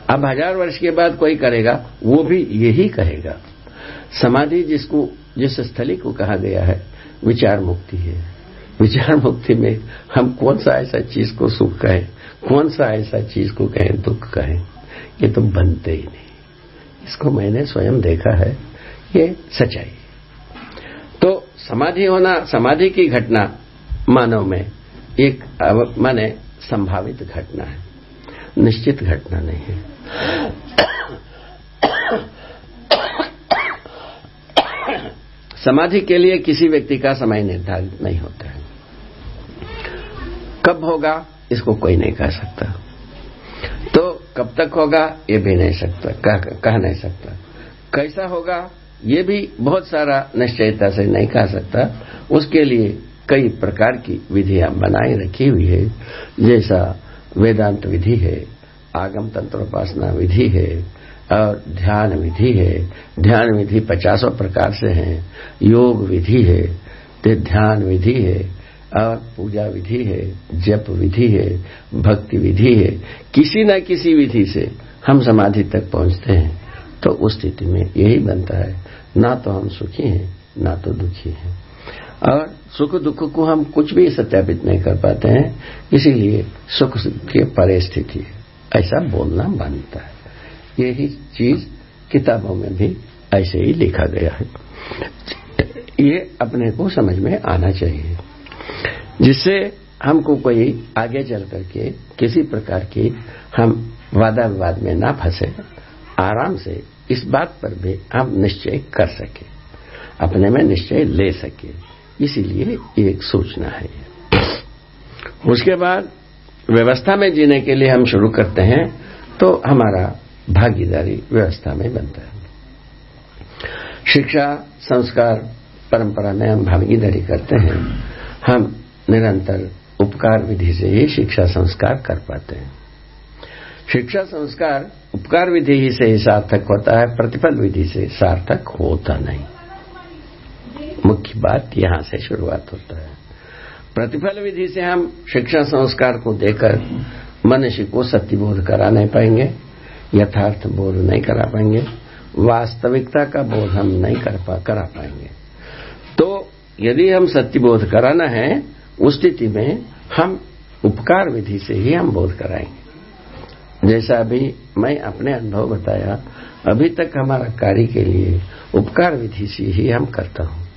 अब हज़ार वर्ष के बाद कोई करेगा, वो भी यही कहेगा। समाधि जिसको, जिस स्थली को कहा गया है, विचार मुक्ति है। विचार मुक्ति में हम कौन सा ऐसा चीज़ को सुख कहें, कौन सा ऐसा चीज़ को कहें, दुख कहें, ये तो बनते ही नहीं। इसको मैंने स्वयं देखा है, ये सच्चाई समाधि होना समाधि की घटना मानव में एक माने संभावित घटना है। निश्चित घटना नहीं है। समाधि के लिए किसी व्यक्ति का समय निर्धारित नहीं होता है। कब होगा इसको कोई नहीं कह सकता। तो कब तक होगा ये भी नहीं सकता कह, कह नहीं सकता। कैसा होगा ये भी बहुत सारा निश्चयता से नहीं कह सकता। उसके लिए कई प्रकार की विधियाँ बनाई रखी हुई है। जैसा वेदांत विधि है, आगम तंत्रोपासना विधि है, और ध्यान विधि है। ध्यान विधि पचासों प्रकार से है। योग विधि है ध्यान विधि है, और पूजा विधि है, जप विधि है, भक्ति विधि है। किसी न किसी विधि से हम समाधि तक पहुँचते हैं। तो उस स्थिति में यही बनता है। ना तो हम सुखी हैं, ना तो दुखी हैं। और सुख दुख को हम कुछ भी सत्यापित नहीं कर पाते हैं, इसीलिए सुख के परे स्थिति है। ऐसा बोलना बनता है। यही चीज़ किताबों में भी ऐसे ही लिखा गया है। ये अपने को समझ में आना चाहिए, जिससे हमको कोई आगे चल करके किसी प्रकार की हम वादा विवाद में ना फंसे, आराम से इस बात पर भी आप निश्चय कर सके। अपने में निश्चय ले सके। इसीलिए एक सूचना है। उसके बाद व्यवस्था में जीने के लिए हम शुरू करते हैं तो हमारा भागीदारी व्यवस्था में बनता है। शिक्षा, संस्कार, परंपरा में हम भागीदारी करते हैं। हम निरंतर उपकार विधि से ही शिक्षा संस्कार कर पाते हैं। शिक्षा संस्कार उपकार विधि ही से ही सार्थक होता है, प्रतिफल विधि से सार्थक होता नहीं। मुख्य बात यहाँ से शुरुआत होता है। प्रतिफल विधि से हम शिक्षा संस्कार को देकर मनुष्य को सत्यबोध करा नहीं पाएँगे, यथार्थ बोध नहीं करा पाएँगे, वास्तविकता का बोध हम नहीं कर पा, करा पाएँगे। तो यदि हम सत्यबोध कराना है, उस स्थिति में हम उपकार विधि से ही हम बोध कराएँगे। जैसा अभी मैं अपने अनुभव बताया, अभी तक हमारा कार्य के लिए उपकार विधि से ही हम करता हूँ।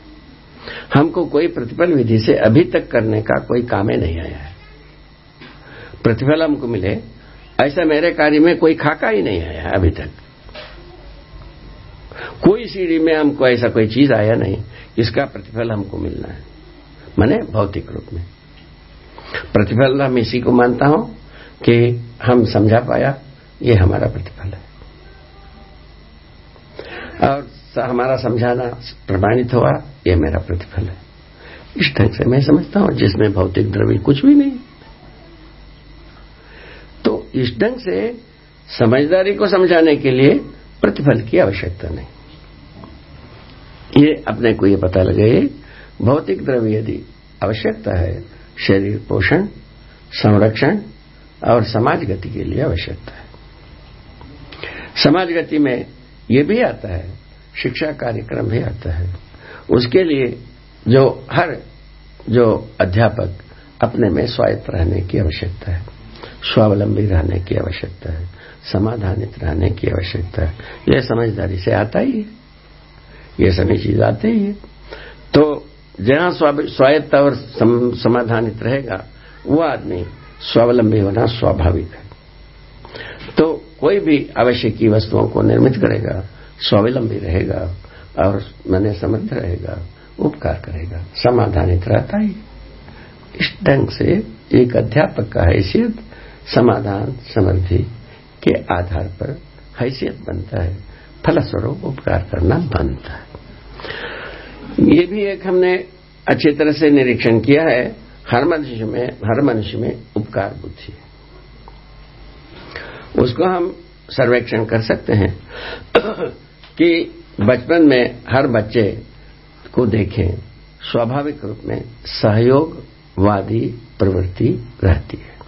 हमको कोई प्रतिफल विधि से अभी तक करने का कोई काम नहीं आया है। प्रतिफल हमको मिले, ऐसा मेरे कार्य में कोई खाका ही नहीं आया अभी तक। कोई सीढ़ी में हमको ऐसा कोई चीज़ आया नहीं इसका प्रतिफल हमको मिलना है। माने भौतिक रूप में। प्रतिफल हम इसी को मानता हूँ कि हम समझा पाया, ये हमारा प्रतिफल है। और हमारा समझाना प्रमाणित हुआ, ये मेरा प्रतिफल है। इस ढंग से मैं समझता हूँ, जिसमें भौतिक द्रव्य कुछ भी नहीं। तो इस ढंग से समझदारी को समझाने के लिए प्रतिफल की आवश्यकता नहीं। ये अपने को ये पता लगे भौतिक द्रव्य यदि आवश्यकता है, शरीर पोषण, संरक्षण और समाज गति के लिए आवश्यकता है। समाज गति में ये भी आता है, शिक्षा कार्यक्रम भी आता है। उसके लिए जो हर, जो अध्यापक अपने में स्वायत्त रहने की आवश्यकता है, स्वावलंबी रहने की आवश्यकता है, समाधानित रहने की आवश्यकता है। यह समझदारी से आता ही है। ये सभी चीज़ आते ही है। तो जहाँ स्वायत्त और समाधानित रहेगा, वो आदमी स्वावलंबी होना स्वाभाविक है। तो कोई भी आवश्यक वस्तुओं को निर्मित करेगा, स्वावलंबी रहेगा और मैंने समर्थ रहेगा, उपकार करेगा, समाधानित रहता ही। इस ढंग से एक अध्यापक का हैसियत समाधान समृद्धि के आधार पर हैसियत बनता है, फलस्वरूप उपकार करना बनता है। ये भी एक हमने अच्छी तरह से निरीक्षण किया है हर मनुष्य में, हर मनुष्य में उपकार बुद्धि है। उसको हम सर्वेक्षण कर सकते हैं कि बचपन में हर बच्चे को देखें, स्वाभाविक रूप में सहयोगवादी प्रवृत्ति रहती है।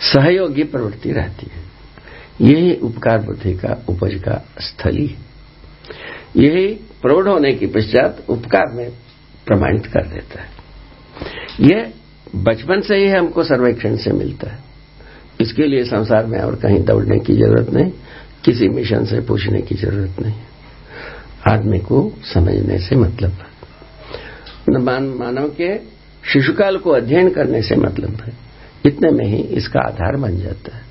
सहयोगी प्रवृत्ति रहती है। यही उपकार बुद्धि का उपज का स्थली है। यही प्रौढ़ होने के पश्चात उपकार में प्रमाणित कर देता है। यह बचपन से ही हमको सर्वेक्षण से मिलता है। इसके लिए संसार में और कहीं दौड़ने की ज़रूरत नहीं, किसी मिशन से पूछने की ज़रूरत नहीं। आदमी को समझने से मतलब है। मानव के शिशुकाल को अध्ययन करने से मतलब है। इतने में ही इसका आधार बन जाता है।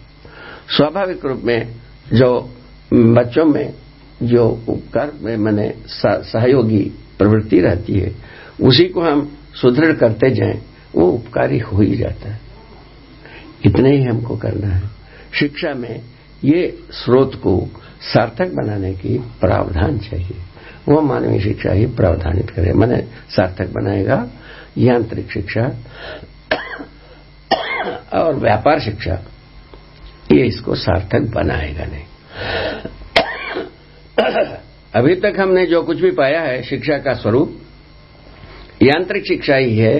स्वाभाविक रूप में जो बच्चों में, जो उपकार में मैंने सहयोगी प्रवृत्ति रहती है, उसी को हम सुदृढ़ करते जाएँ, वो उपकारी हो ही जाता है। इतने ही हमको करना है। शिक्षा में ये स्रोत को सार्थक बनाने की प्रावधान चाहिए। वो मानवीय शिक्षा ही प्रावधानित करे। मैंने सार्थक बनाएगा यांत्रिक शिक्षा और व्यापार शिक्षा। ये इसको सार्थक बनाएगा नहीं। अभी तक हमने जो कुछ भी पाया है, शिक्षा का स्वरूप यांत्रिक शिक्षा ही है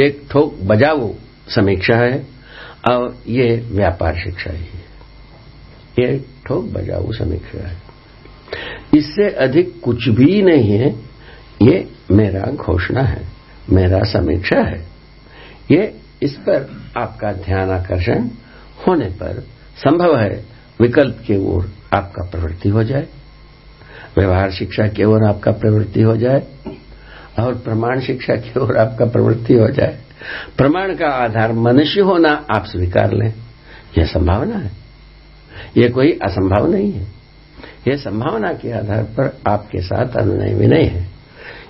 एक ठोक बजाओ समीक्षा है, और ये व्यापार शिक्षा ही है। ये ठोक बजाओ समीक्षा है। इससे अधिक कुछ भी नहीं है, ये मेरा घोषणा है, मेरा समीक्षा है। ये इस पर आपका ध्यान आकर्षण होने पर संभव है, विकल्प की ओर आपका प्रवृत्ति हो जाए, व्यवहार शिक्षा की ओर आपका प्रवृत्ति हो जाए। और प्रमाण शिक्षा की ओर आपका प्रवृत्ति हो जाए। प्रमाण का आधार मनुष्य होना आप स्वीकार लें। यह संभावना है। यह कोई असंभव नहीं है। यह संभावना के आधार पर आपके साथ अनुनय विनय है।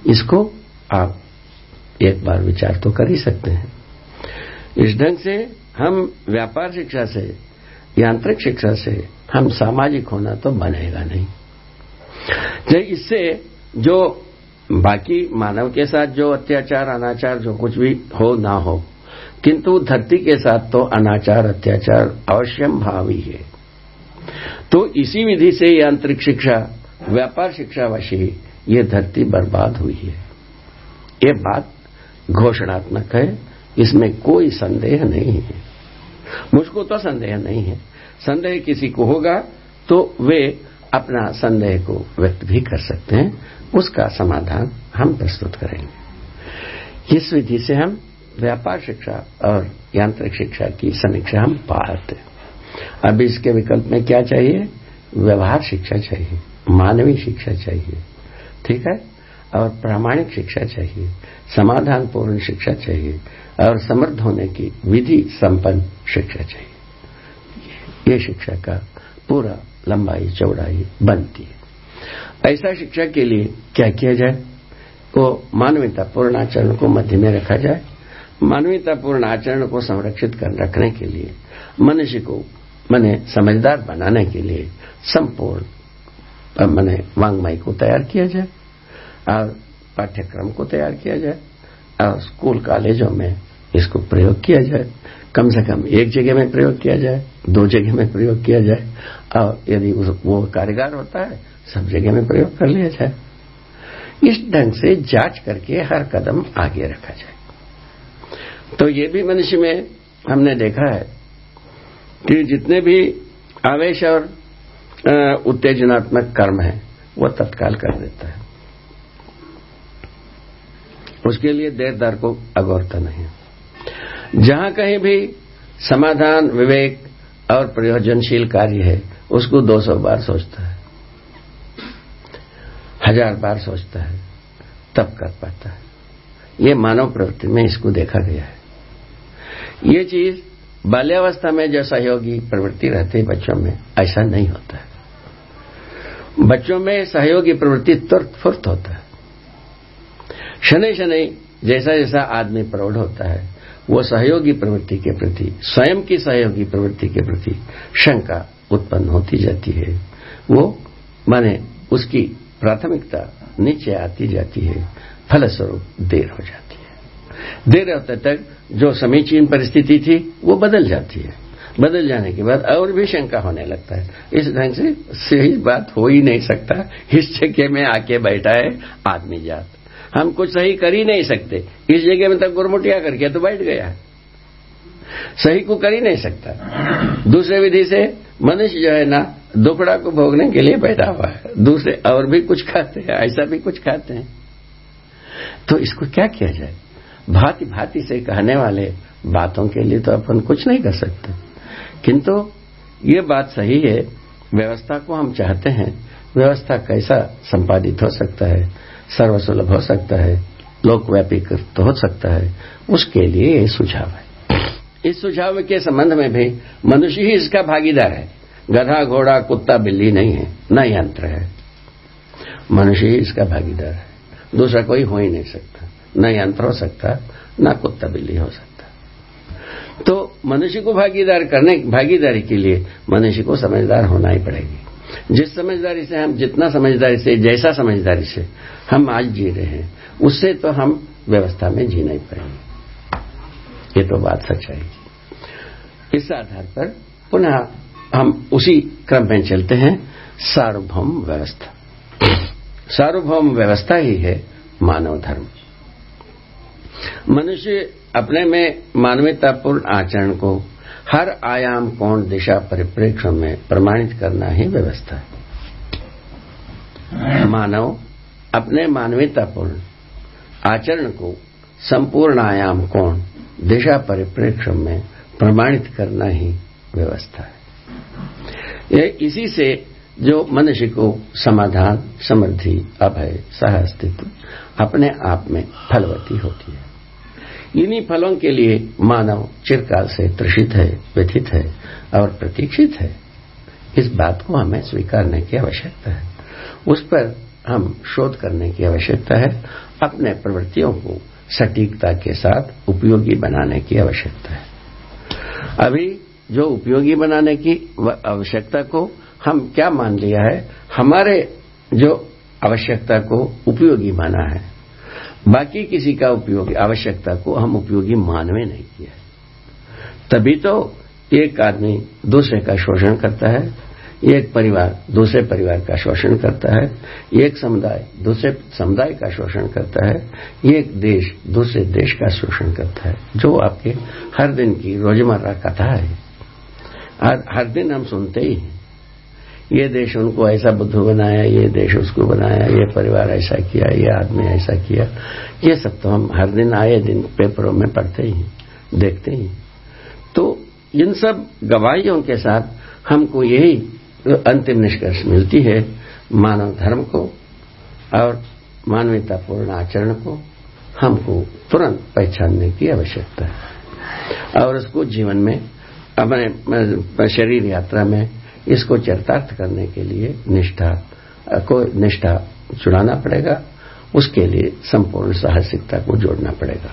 इसको आप एक बार विचार तो कर ही सकते हैं। इस ढंग से हम व्यापार शिक्षा से, यांत्रिक शिक्षा से हम सामाजिक होना तो बनेगा नहीं। तो इससे जो बाकी मानव के साथ जो अत्याचार, अनाचार, जो कुछ भी हो ना हो, किंतु धरती के साथ तो अनाचार, अत्याचार अवश्यम भावी है। तो इसी विधि से यांत्रिक शिक्षा, व्यापार शिक्षा वशी ये धरती बर्बाद हुई है। ये बात घोषणात्मक है, इसमें कोई संदेह नहीं है। मुझको तो संदेह नहीं है। संदेह किसी को होगा तो वे अपना संदेह को व्यक्त भी कर सकते हैं। उसका समाधान हम प्रस्तुत करेंगे। इस विधि से हम व्यापार शिक्षा और यांत्रिक शिक्षा की समीक्षा हम पाते अब इसके विकल्प में क्या चाहिए? व्यवहार शिक्षा चाहिए, मानवीय शिक्षा चाहिए, ठीक है? और प्रामाणिक शिक्षा चाहिए समाधान पूर्ण शिक्षा चाहिए, और समृद्ध होने की विधि संपन्न शिक्षा चाहिए। ये शिक्षा का पूरा लंबाई चौड़ाई बनती है। ऐसा शिक्षा के लिए क्या किया जाए? वो मानवीयतापूर्ण आचरण को मध्य में रखा जाए। मानवीयतापूर्ण आचरण को संरक्षित कर रखने के लिए, मनुष्य को मैंने समझदार बनाने के लिए संपूर्ण मैंने वांग्मय को तैयार किया जाए और पाठ्यक्रम को तैयार किया जाए और स्कूल कॉलेजों में इसको प्रयोग किया जाए। कम से कम एक जगह में प्रयोग किया जाए, दो जगह में प्रयोग किया जाए और यदि वो कारीगर होता है सब जगह में प्रयोग कर लिया जाए। इस ढंग से जाँच करके हर कदम आगे रखा जाए। तो ये भी मनुष्य में हमने देखा है कि जितने भी आवेश और उत्तेजनात्मक कर्म है, वो तत्काल कर देता है। उसके लिए देर दार को अगौरता नहीं जहाँ कहीं भी समाधान, विवेक और प्रयोजनशील कार्य है, उसको 200 बार सोचता है। हज़ार बार सोचता है, तब कर पाता है। ये मानव प्रवृत्ति में इसको देखा गया है। ये चीज़ बाल्यावस्था में जो सहयोगी प्रवृत्ति रहती है बच्चों में, ऐसा नहीं होता है। बच्चों में सहयोगी प्रवृत्ति तुरंत फुर्त होता है। शनि शनि जैसा जैसा आदमी प्रौढ़ होता है, वो सहयोगी प्रवृत्ति के प्रति, स्वयं की सहयोगी प्रवृत्ति के प्रति शंका उत्पन्न होती जाती है। वो, माने उसकी प्राथमिकता नीचे आती जाती है, फलस्वरूप देर हो जाती है। देर होते तक जो समीचीन परिस्थिति थी, वो बदल जाती है। बदल जाने के बाद और भी शंका होने लगता है। इस ढंग से सही बात हो ही नहीं सकता। इस जगह में आके बैठा है आदमी जात। हम कुछ सही कर ही नहीं सकते। इस जगह में तक गुरमुटिया करके तो बैठ गया सही को कर ही नहीं सकता। दूसरे विधि से मनुष्य जो है ना, दुखड़ा को भोगने के लिए पैदा हुआ है। दूसरे और भी कुछ खाते हैं, ऐसा भी कुछ खाते हैं। तो इसको क्या किया जाए? भांति भांति से कहने वाले बातों के लिए तो अपन कुछ नहीं कर सकते। किंतु ये बात सही है, व्यवस्था को हम चाहते हैं। व्यवस्था कैसा संपादित हो सकता है? सर्वसुलभ हो सकता है? लोकव्यापी तो हो सकता है? उसके लिए ये सुझाव है। इस सुझाव के संबंध में भी मनुष्य ही इसका भागीदार है। गधा, घोड़ा, कुत्ता, बिल्ली नहीं है, न यंत्र है। मनुष्य ही इसका भागीदार है। दूसरा कोई हो ही नहीं सकता। न यंत्र हो सकता, न कुत्ता, बिल्ली हो सकता। तो मनुष्य को भागीदार करने, भागीदारी के लिए मनुष्य को समझदार होना ही पड़ेगी। जिस समझदारी से हम, जितना समझदारी से, जैसा समझदारी से हम आज जी रहे हैं, उससे तो हम व्यवस्था में जीना ही पाएँगे। ये तो बात सच्चाई इस आधार पर पुनः हम उसी क्रम में चलते हैं। सार्वभौम व्यवस्था। सार्वभौम व्यवस्था ही है मानव धर्म। मनुष्य अपने में मानवीयतापूर्ण आचरण को हर आयाम, कोण, दिशा, परिप्रेक्ष्य में प्रमाणित करना ही व्यवस्था है। मानव अपने मानवीयतापूर्ण आचरण को संपूर्ण आयाम, कोण दिशा परिप्रेक्ष्य में प्रमाणित करना ही व्यवस्था है। ये इसी से जो मनुष्य को समाधान, समृद्धि, अभय सह अस्तित्व अपने आप में फलवती होती है। इन्हीं फलों के लिए मानव चिरकाल से त्रषित है, व्यथित है और प्रतीक्षित है। इस बात को हमें स्वीकारने की आवश्यकता है। उस पर हम शोध करने की आवश्यकता है। अपने प्रवृत्तियों को सटीकता के साथ उपयोगी बनाने की आवश्यकता है। अभी जो उपयोगी बनाने की आवश्यकता को हम क्या मान लिया है? हमारे जो आवश्यकता को उपयोगी माना है, बाकी किसी का उपयोग, आवश्यकता को हम उपयोगी मानवे नहीं किया तभी तो एक आदमी दूसरे का शोषण करता है एक परिवार दूसरे परिवार का शोषण करता है, एक समुदाय दूसरे समुदाय का शोषण करता है, एक देश दूसरे देश का शोषण करता है, जो आपके हर दिन की रोज़मर्रा कथा है। हर दिन हम सुनते ही हैं। ये देश उनको ऐसा बुद्धू बनाया, ये देश उसको बनाया, ये परिवार ऐसा किया, ये आदमी ऐसा किया। ये सब तो हम हर दिन आए दिन पेपरों में पढ़ते ही देखते ही। तो इन सब गवाहियों के साथ हमको यही अंतिम निष्कर्ष मिलती है मानव धर्म को और मानवीयतापूर्ण आचरण को हमको तुरंत पहचानने की आवश्यकता है। और उसको जीवन में, अपने शरीर यात्रा में इसको चरितार्थ करने के लिए निष्ठा को निष्ठा चुनाना पड़ेगा, उसके लिए संपूर्ण साहसिकता को जोड़ना पड़ेगा।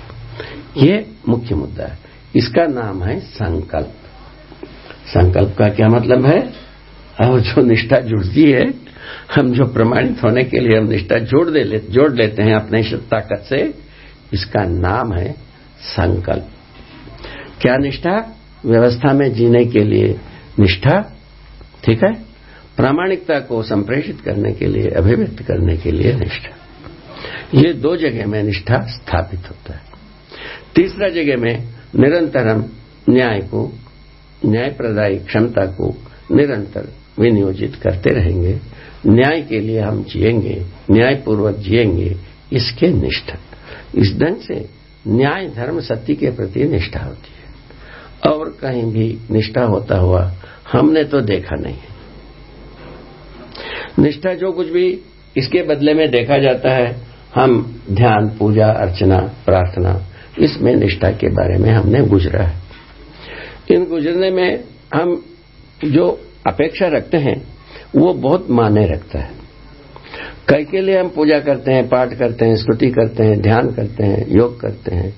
ये मुख्य मुद्दा है। इसका नाम है संकल्प। संकल्प का क्या मतलब है? और जो निष्ठा जुड़ती है हम जो प्रमाणित होने के लिए हम निष्ठा जोड़ दे ले, जोड़ लेते हैं अपने ताकत से इसका नाम है संकल्प। क्या निष्ठा? व्यवस्था में जीने के लिए निष्ठा ठीक है? प्रामाणिकता को संप्रेषित करने के लिए अभिव्यक्त करने के लिए निष्ठा। ये दो जगह में निष्ठा स्थापित होता है। तीसरा जगह में निरंतर हम न्याय को न्याय प्रदायी क्षमता को निरंतर विनियोजित करते रहेंगे। न्याय के लिए हम जिएँगे, न्यायपूर्वक जिएँगे, इसके निष्ठा। इस ढंग से न्याय धर्म सत्य के प्रति निष्ठा होती है। और कहीं भी निष्ठा होता हुआ हमने तो देखा नहीं है। निष्ठा जो कुछ भी इसके बदले में देखा जाता है, हम ध्यान, पूजा, अर्चना, प्रार्थना, इसमें निष्ठा के बारे में हमने गुजरा है। इन गुजरने में हम जो अपेक्षा रखते हैं, वो बहुत माने रखता है। कई के लिए हम पूजा करते हैं, पाठ करते हैं, स्तुति करते हैं, ध्यान करते हैं, योग करते हैं,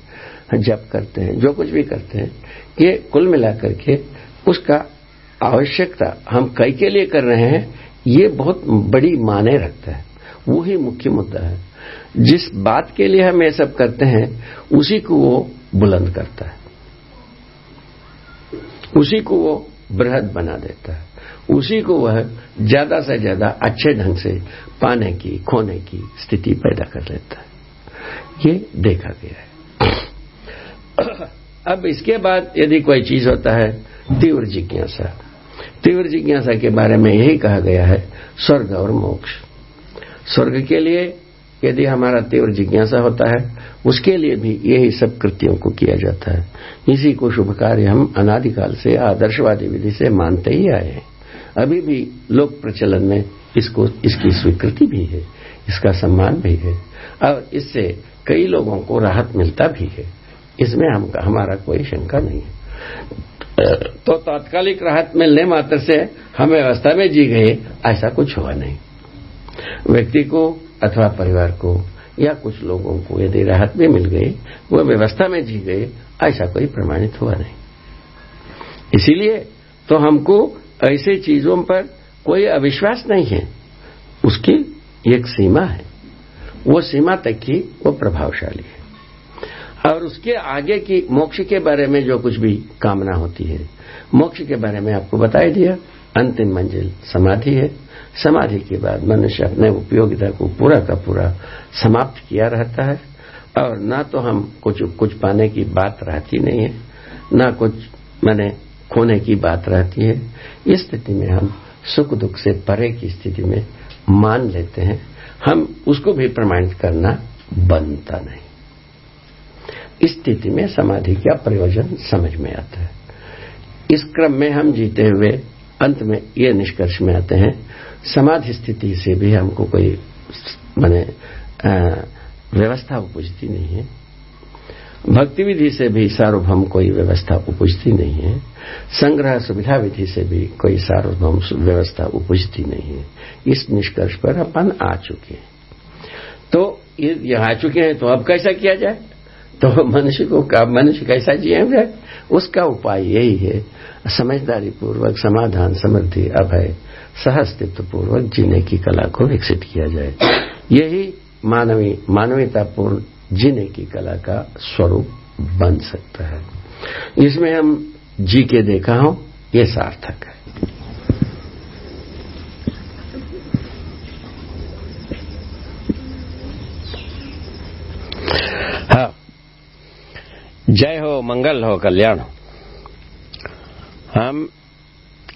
जप करते हैं, जो कुछ भी करते हैं, ये कुल मिलाकर के उसका आवश्यकता हम कई के लिए कर रहे हैं, ये बहुत बड़ी माने रखता है। वो ही मुख्य मुद्दा है। जिस बात के लिए हम ये सब करते हैं, उसी को वो बुलंद करता है। उसी को वो बृहद बना देता है। उसी को वह ज़्यादा से ज़्यादा अच्छे ढंग से पाने की, खोने की स्थिति पैदा कर लेता है। ये देखा गया है। अब इसके बाद यदि कोई चीज़ होता है, तीव्र जिज्ञासा। तीव्र जिज्ञासा के बारे में यही कहा गया है, स्वर्ग और मोक्ष। स्वर्ग के लिए यदि हमारा तीव्र जिज्ञासा होता है, उसके लिए भी यही सब कृत्यों को किया जाता है। इसी को शुभ कार्य हम अनादिकाल से आदर्शवादी विधि से मानते ही आए हैं। अभी भी लोक प्रचलन में इसको, इसकी स्वीकृति भी है, इसका सम्मान भी है। और इससे कई लोगों को राहत मिलता भी है। इसमें हम, हमारा कोई शंका नहीं है। तो तात्कालिक राहत मिलने मात्र से हम व्यवस्था में जी गए, ऐसा कुछ हुआ नहीं। व्यक्ति को अथवा परिवार को या कुछ लोगों को यदि राहत भी मिल गई, वो व्यवस्था में जी गए, ऐसा कोई प्रमाणित हुआ नहीं। इसीलिए तो हमको ऐसे चीज़ों पर कोई अविश्वास नहीं है। उसकी एक सीमा है। वो सीमा तक की वो प्रभावशाली है। और उसके आगे की मोक्ष के बारे में जो कुछ भी कामना होती है, मोक्ष के बारे में आपको बताई दिया, अंतिम मंजिल समाधि है। समाधि के बाद मनुष्य अपने उपयोगिता को पूरा का पूरा समाप्त किया रहता है। और ना तो हम कुछ कुछ पाने की बात रहती नहीं है, ना कुछ, मैंने खोने की बात रहती है, इस स्थिति में हम सुख दुख से परे की स्थिति में मान लेते हैं, हम उसको भी प्रमाणित करना बनता नहीं। इस स्थिति में समाधि का प्रयोजन समझ में आता है। इस क्रम में हम जीते हुए अंत में ये निष्कर्ष में आते हैं, समाधि स्थिति से भी हमको कोई मैंने व्यवस्था उपजती नहीं है। भक्ति विधि से भी सार्वभौम कोई व्यवस्था उपजती नहीं है। संग्रह सुविधा विधि से भी कोई सार्वभौम व्यवस्था उपजती नहीं है। इस निष्कर्ष पर अपन आ चुके हैं। तो ये आ चुके हैं तो अब कैसा किया जाए? तो मनुष्य को मनुष्य कैसा जिए जाए उसका उपाय यही है। समझदारी पूर्वक समाधान, समृद्धि, अभय सहस्तित्व पूर्वक जीने की कला को विकसित किया जाए। यही मानवी, मानवीयतापूर्ण जीने की कला का स्वरूप बन सकता है। इसमें हम जी के देखा हूँ, ये सार्थक है। हाँ। जय हो, मंगल हो, कल्याण हो। हम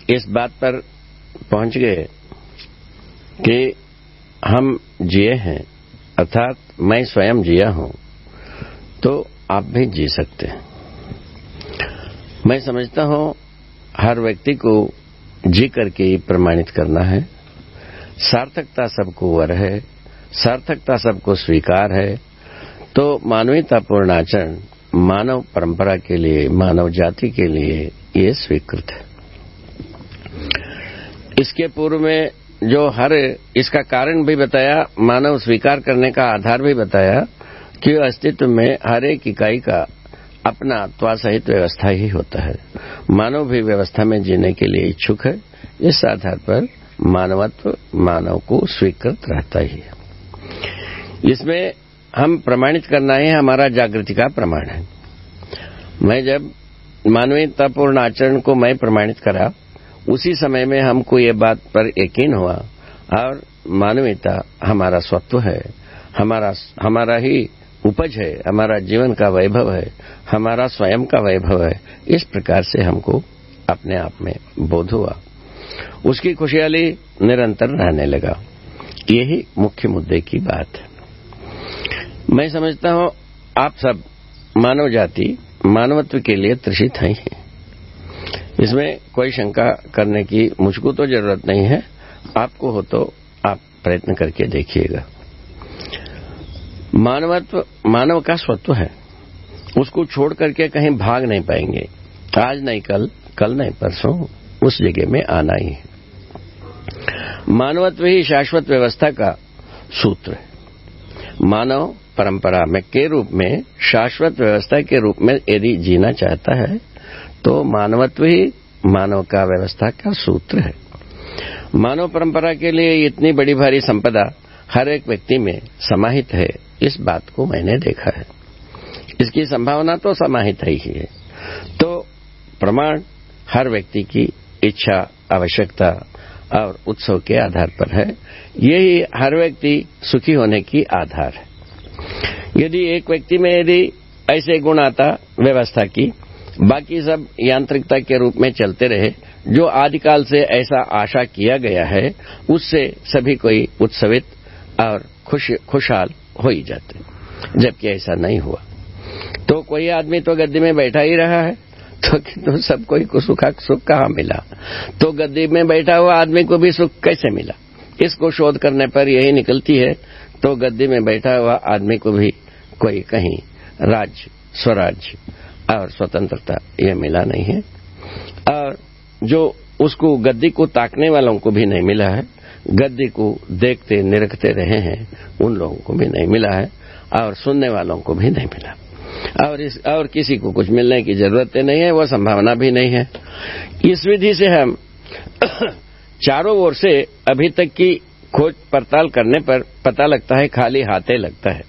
इस बात पर पहुँच गए कि हम जिए हैं, अर्थात मैं स्वयं जिया हूँ तो आप भी जी सकते हैं। मैं समझता हूँ हर व्यक्ति को जी करके प्रमाणित करना है। सार्थकता सबको वर है, सार्थकता सबको स्वीकार है। तो मानवीयतापूर्ण आचरण मानव परंपरा के लिए, मानव जाति के लिए ये स्वीकृत है। इसके पूर्व में जो हर इसका कारण भी बताया, मानव स्वीकार करने का आधार भी बताया कि अस्तित्व में हर एक इकाई का अपना त्वा सहित व्यवस्था ही होता है। मानव भी व्यवस्था में जीने के लिए इच्छुक है। इस आधार पर मानवत्व मानव को स्वीकृत रहता ही है। इसमें हम प्रमाणित करना ही हमारा जागृति का प्रमाण है। मैं जब मानवीयतापूर्ण आचरण को मैं प्रमाणित करा, उसी समय में हमको ये बात पर यकीन हुआ, और मानवीयता हमारा स्वत्व है। हमारा हमारा ही उपज है, हमारा जीवन का वैभव है, हमारा स्वयं का वैभव है, इस प्रकार से हमको अपने आप में बोध हुआ। उसकी खुशहाली निरंतर रहने लगा। यही मुख्य मुद्दे की बात है। मैं समझता हूँ, आप सब मानव जाति, मानवत्व के लिए त्रिषित हैं। इसमें कोई शंका करने की मुझको तो ज़रूरत नहीं है। आपको हो तो आप प्रयत्न करके देखिएगा। मानवत्व, मानव का स्वत्व है। उसको छोड़ करके कहीं भाग नहीं पाएँगे। आज नहीं, कल कल नहीं, परसों उस जगह में आना ही है। मानवत्व ही शाश्वत व्यवस्था का सूत्र है। मानव परंपरा में, के रूप में, शाश्वत व्यवस्था के रूप में यदि जीना चाहता है तो मानवत्व ही मानव का व्यवस्था का सूत्र है। मानव परंपरा के लिए इतनी बड़ी भारी संपदा हर एक व्यक्ति में समाहित है। इस बात को मैंने देखा है। इसकी संभावना तो समाहित है ही तो प्रमाण हर व्यक्ति की इच्छा, आवश्यकता और उत्सव के आधार पर है। यही हर व्यक्ति सुखी होने की आधार है। यदि एक व्यक्ति में यदि ऐसे गुण आता व्यवस्था की, बाकी सब यांत्रिकता के रूप में चलते रहे, जो आदिकाल से ऐसा आशा किया गया है, उससे सभी कोई उत्सवित और खुश, खुशहाल हो ही जाते जबकि ऐसा नहीं हुआ। तो कोई आदमी तो गद्दी में बैठा ही रहा है तो, तो सब कोई को सुखा सुख कहाँ मिला? तो गद्दी में बैठा हुआ आदमी को भी सुख कैसे मिला? इसको शोध करने पर यही निकलती है तो गद्दी में बैठा हुआ आदमी को भी कोई कहीं राज्य स्वराज्य और स्वतंत्रता यह मिला नहीं है। और जो उसको गद्दी को ताकने वालों को भी नहीं मिला है गद्दी को देखते निरखते रहे हैं, उन लोगों को भी नहीं मिला है, और सुनने वालों को भी नहीं मिला। और इस, और किसी को कुछ मिलने की ज़रूरत नहीं है, वह संभावना भी नहीं है। इस विधि से हम चारों ओर से अभी तक की खोज पड़ताल करने पर पता लगता है, खाली हाथे लगता है।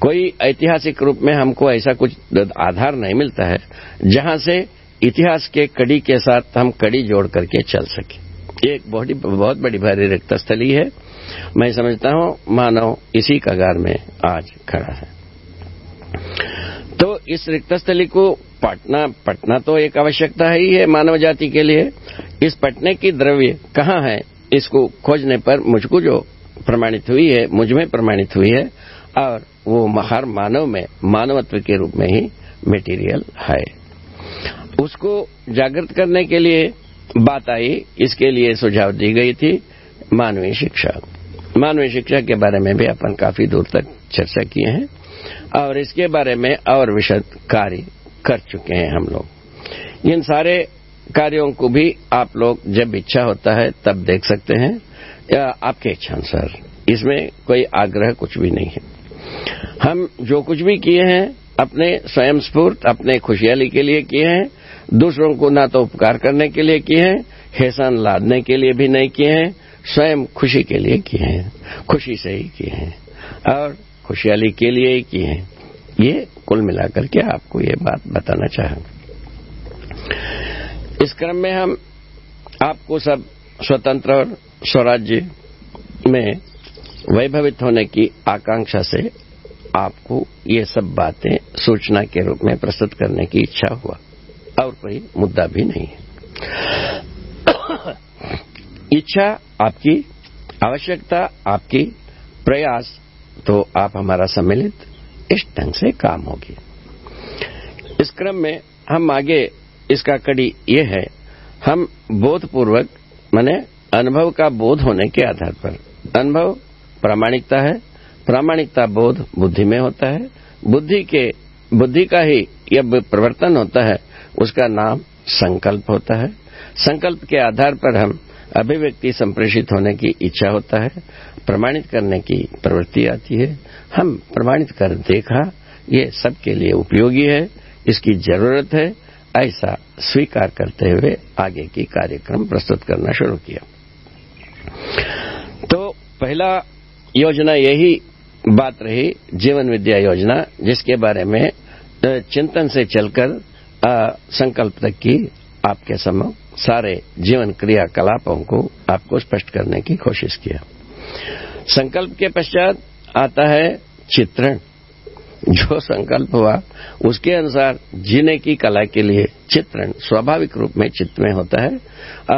कोई ऐतिहासिक रूप में हमको ऐसा कुछ आधार नहीं मिलता है, जहाँ से इतिहास के कड़ी के साथ हम कड़ी जोड़ करके चल सके। एक बहुत बहुत बड़ी भारी रिक्त स्थली है। मैं समझता हूँ, मानव इसी कगार में आज खड़ा है। तो इस रिक्त स्थली को पटना पटना तो एक आवश्यकता ही है मानव जाति के लिए। इस पटने की द्रव्य कहाँ है, इसको खोजने पर मुझको जो प्रमाणित हुई है, मुझमें प्रमाणित हुई है, और वो हर मानव में, मानवत्व के रूप में ही मेटीरियल है। उसको जागृत करने के लिए बात आई, इसके लिए सुझाव दी गई थी मानवीय शिक्षा। मानवीय शिक्षा के बारे में भी अपन काफ़ी दूर तक चर्चा किए हैं और इसके बारे में और विशद कार्य कर चुके हैं हम लोग। इन सारे कार्यों को भी आप लोग जब इच्छा होता है तब देख सकते हैं। या आपके इच्छानुसार इसमें कोई आग्रह कुछ भी नहीं है। हम जो कुछ भी किए हैं, अपने स्वयं स्फूर्त अपने खुशहाली के लिए किए हैं दूसरों को ना तो उपकार करने के लिए किए हैं हेसन लादने के लिए भी नहीं किए हैं, स्वयं खुशी के लिए किए हैं, खुशी से ही किए हैं, और खुशहाली के लिए ही किए हैं। ये कुल मिलाकर के आपको ये बात बताना चाहें। इस क्रम में हम आपको सब स्वतंत्र और स्वराज्य में वैभवित होने की आकांक्षा से आपको ये सब बातें सूचना के रूप में प्रस्तुत करने की इच्छा हुआ। और कोई मुद्दा भी नहीं है। इच्छा आपकी, आवश्यकता आपकी, प्रयास तो आप हमारा सम्मिलित इस ढंग से काम होगी। इस क्रम में हम आगे इसका कड़ी ये है, हम बोधपूर्वक, माने अनुभव का बोध होने के आधार पर। अनुभव प्रामाणिकता है, प्रामाणिकता बोध बुद्धि में होता है। बुद्धि के, बुद्धि का ही यह प्रवर्तन होता है उसका नाम संकल्प होता है। संकल्प के आधार पर हम अभिव्यक्ति संप्रेषित होने की इच्छा होता है, प्रमाणित करने की प्रवृत्ति आती है। हम प्रमाणित कर देखा, ये सबके लिए उपयोगी है, इसकी ज़रूरत है, ऐसा स्वीकार करते हुए आगे की कार्यक्रम प्रस्तुत करना शुरू किया। तो पहला योजना यही बात रही, जीवन विद्या योजना, जिसके बारे में चिंतन से चलकर संकल्प तक की आपके समक्ष सारे जीवन क्रियाकलापों को आपको स्पष्ट करने की कोशिश किया। संकल्प के पश्चात आता है चित्रण। जो संकल्प हुआ, उसके अनुसार जीने की कला के लिए चित्रण स्वाभाविक रूप में चित्त में होता है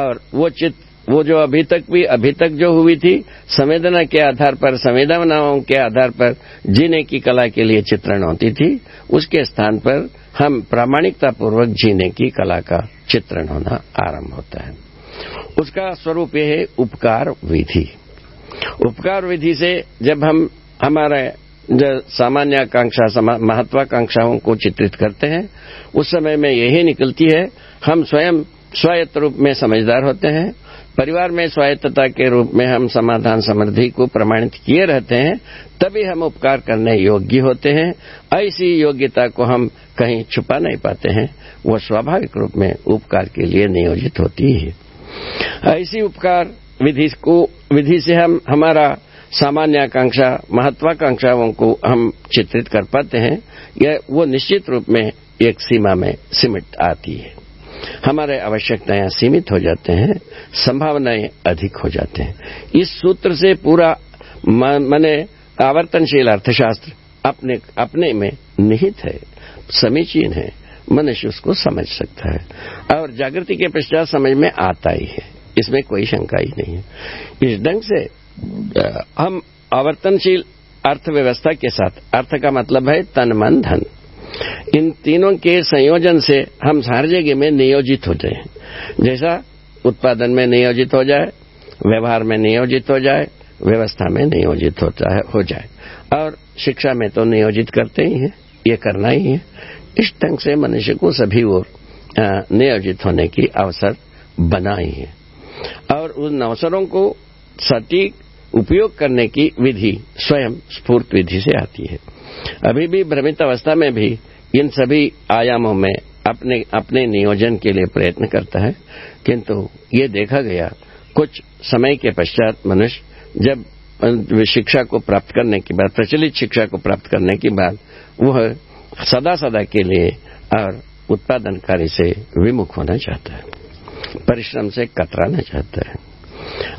और वो चित्त वो जो अभी तक भी, अभी तक जो हुई थी, संवेदना के आधार पर, संवेदनाओं के आधार पर जीने की कला के लिए चित्रण होती थी, उसके स्थान पर हम प्रामाणिकता पूर्वक जीने की कला का चित्रण होना आरंभ होता है। उसका स्वरूप यह है, उपकार विधि। उपकार विधि से जब हम हमारे जो सामान्य आकांक्षा महत्वाकांक्षाओं को चित्रित करते हैं, उस समय में यही निकलती है, हम स्वयं, स्वायत्त रूप में समझदार होते हैं परिवार में स्वायत्तता के रूप में हम समाधान समृद्धि को प्रमाणित किए रहते हैं, तभी हम उपकार करने योग्य होते हैं। ऐसी योग्यता को हम कहीं छुपा नहीं पाते हैं। वो स्वाभाविक रूप में उपकार के लिए नियोजित होती है। ऐसी उपकार विधि को, विधि से हम, हमारा सामान्य आकांक्षा, महत्वाकांक्षाओं को हम चित्रित कर पाते हैं। यह, वो निश्चित रूप में एक सीमा में सिमट आती है। हमारे आवश्यकताएँ सीमित हो जाते हैं, संभावनाएँ अधिक हो जाते हैं। इस सूत्र से पूरा मैंने आवर्तनशील अर्थशास्त्र अपने अपने में निहित है, समीचीन है, मनुष्य उसको समझ सकता है। और जागृति के पश्चात समझ में आता ही है, इसमें कोई शंका ही नहीं है। इस ढंग से हम आवर्तनशील अर्थव्यवस्था के साथ, अर्थ का मतलब है तन, मन, धन। इन तीनों के संयोजन से हम हर जगह में नियोजित हो जाए। जैसा उत्पादन में नियोजित हो जाए, व्यवहार में नियोजित हो जाए, व्यवस्था में नियोजित होता है, हो जाए। और शिक्षा में तो नियोजित करते ही हैं, ये करना ही है। इस ढंग से मनुष्य को सभी ओर नियोजित होने की अवसर बनाई है। और उन अवसरों को सटीक उपयोग करने की विधि, स्वयं स्फूर्त विधि से आती है। अभी भी भ्रमित अवस्था में भी इन सभी आयामों में अपने अपने नियोजन के लिए प्रयत्न करता है। किंतु ये देखा गया, कुछ समय के पश्चात मनुष्य जब शिक्षा को प्राप्त करने के बाद, प्रचलित शिक्षा को प्राप्त करने के बाद, वह सदा सदा के लिए और उत्पादन कार्य से विमुख होना चाहता है, परिश्रम से कतराना चाहता है।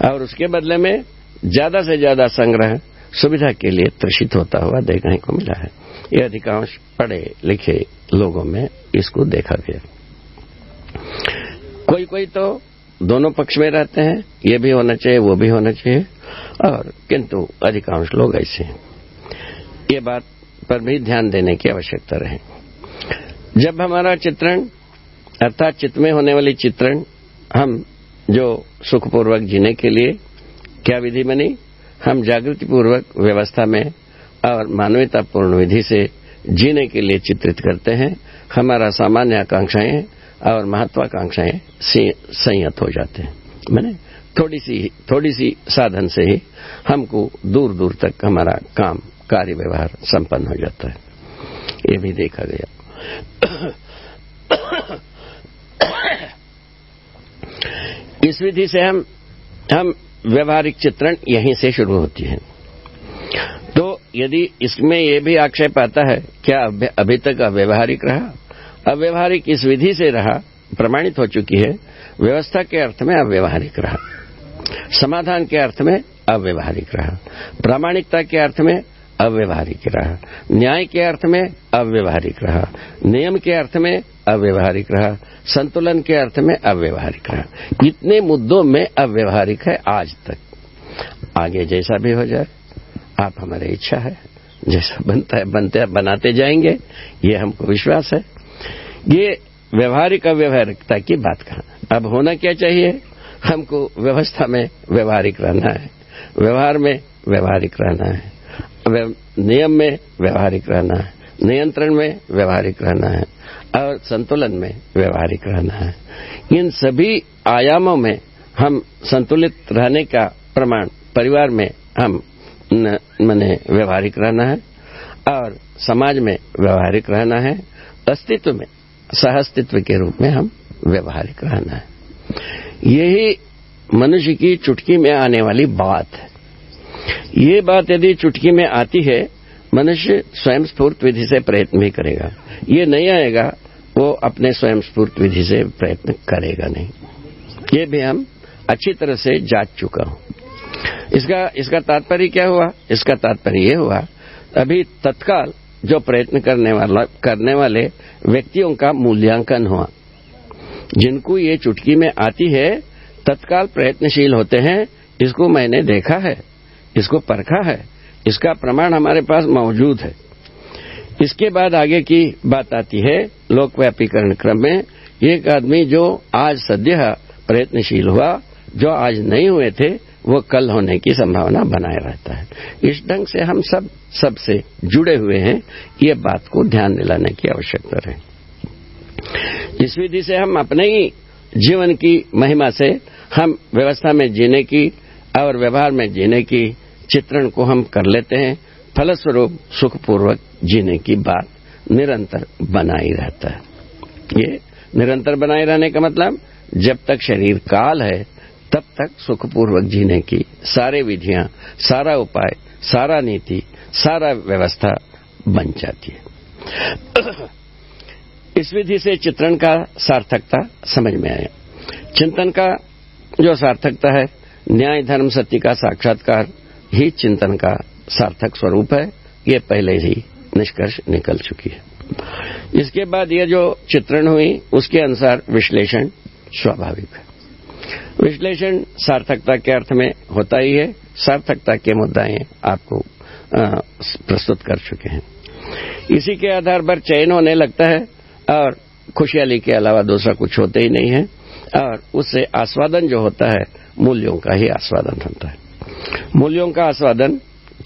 और उसके बदले में ज़्यादा से ज़्यादा संग्रह सुविधा के लिए त्रषित होता हुआ देखने को मिला है। ये अधिकांश पढ़े लिखे लोगों में इसको देखा गया। कोई कोई तो दोनों पक्ष में रहते हैं, ये भी होना चाहिए, वो भी होना चाहिए, और किंतु अधिकांश लोग ऐसे हैं। ये बात पर भी ध्यान देने की आवश्यकता रहे। जब हमारा चित्रण, अर्थात चित्त में होने वाली चित्रण, हम जो सुखपूर्वक जीने के लिए क्या विधि बनी? हम जागृति पूर्वक व्यवस्था में और मानवीयतापूर्ण विधि से जीने के लिए चित्रित करते हैं। हमारा सामान्य आकांक्षाएँ और महत्वाकांक्षाएँ संयत हो जाते हैं। मैंने थोड़ी सी थोड़ी सी साधन से ही हमको दूर दूर तक हमारा काम कार्य व्यवहार संपन्न हो जाता है। ये भी देखा गया। इस विधि से हम हम व्यवहारिक चित्रण यहीं से शुरू होती है। तो यदि इसमें यह भी आक्षेप आता है, क्या अभी तक अव्यवहारिक रहा? अव्यवहारिक इस विधि से रहा, प्रमाणित हो चुकी है, व्यवस्था के अर्थ में अव्यवहारिक रहा। समाधान के अर्थ में अव्यवहारिक रहा। प्रामाणिकता के अर्थ में अव्यवहारिक रहा। न्याय के अर्थ में अव्यवहारिक रहा। नियम के अर्थ में अव्यवहारिक रहा। संतुलन के अर्थ में अव्यवहारिक रहा। इतने मुद्दों में अव्यवहारिक है आज तक? आगे जैसा भी हो जाए, आप हमारी इच्छा है, जैसा बनता है, बनते, बनाते जाएँगे, ये हमको विश्वास है। ये व्यवहारिक अव्यवहारिकता की बात कहा। अब होना क्या चाहिए? हमको व्यवस्था में व्यवहारिक रहना है। व्यवहार में व्यवहारिक रहना है। नियम में व्यवहारिक रहना है। नियंत्रण में व्यवहारिक रहना है। और संतुलन में व्यवहारिक रहना है। इन सभी आयामों में हम संतुलित रहने का प्रमाण परिवार में हम मैंने व्यवहारिक रहना है और समाज में व्यवहारिक रहना है। अस्तित्व में, सहअस्तित्व के रूप में हम व्यवहारिक रहना है। यही मनुष्य की चुटकी में आने वाली बात है। ये बात यदि चुटकी में आती है मनुष्य स्वयं स्फूर्त विधि से प्रयत्न भी करेगा। ये नहीं आएगा, वो अपने स्वयं स्फूर्त विधि से प्रयत्न करेगा नहीं। ये भी हम अच्छी तरह से जाँच चुका हूँ। इसका इसका तात्पर्य क्या हुआ? इसका तात्पर्य ये हुआ, अभी तत्काल जो प्रयत्न करने वाला, करने वाले व्यक्तियों का मूल्यांकन हुआ। जिनको ये चुटकी में आती है, तत्काल प्रयत्नशील होते हैं, इसको मैंने देखा है, इसको परखा है इसका प्रमाण हमारे पास मौजूद है। इसके बाद आगे की बात आती है, लोकव्यापीकरण क्रम में, एक आदमी जो आज सद्य प्रयत्नशील हुआ, जो आज नहीं हुए थे, वो कल होने की संभावना बनाए रहता है। इस ढंग से हम सब, सबसे जुड़े हुए हैं, ये बात को ध्यान दिलाने की आवश्यकता रहे इस विधि से हम अपने ही जीवन की महिमा से, हम व्यवस्था में जीने की और व्यवहार में जीने की चित्रण को हम कर लेते हैं। फलस्वरूप सुखपूर्वक जीने की बात निरंतर बनाई रहता है। ये निरंतर बनाए रहने का मतलब जब तक शरीर काल है, तब तक सुखपूर्वक जीने की सारे विधियाँ, सारा उपाय, सारा नीति, सारा व्यवस्था बन जाती है। इस विधि से चित्रण का सार्थकता समझ में आया। चिंतन का जो सार्थकता है, न्याय, धर्म, सत्य का साक्षात्कार ही चिंतन का सार्थक स्वरूप है। ये पहले ही निष्कर्ष निकल चुकी है। इसके बाद ये जो चित्रण हुई, उसके अनुसार विश्लेषण स्वाभाविक है। विश्लेषण सार्थकता के अर्थ में होता ही है। सार्थकता के मुद्दाएँ आपको प्रस्तुत कर चुके हैं। इसी के आधार पर चयन होने लगता है और खुशहाली के अलावा दूसरा कुछ होते ही नहीं है और उससे आस्वादन जो होता है, मूल्यों का ही आस्वादन होता है। मूल्यों का आस्वादन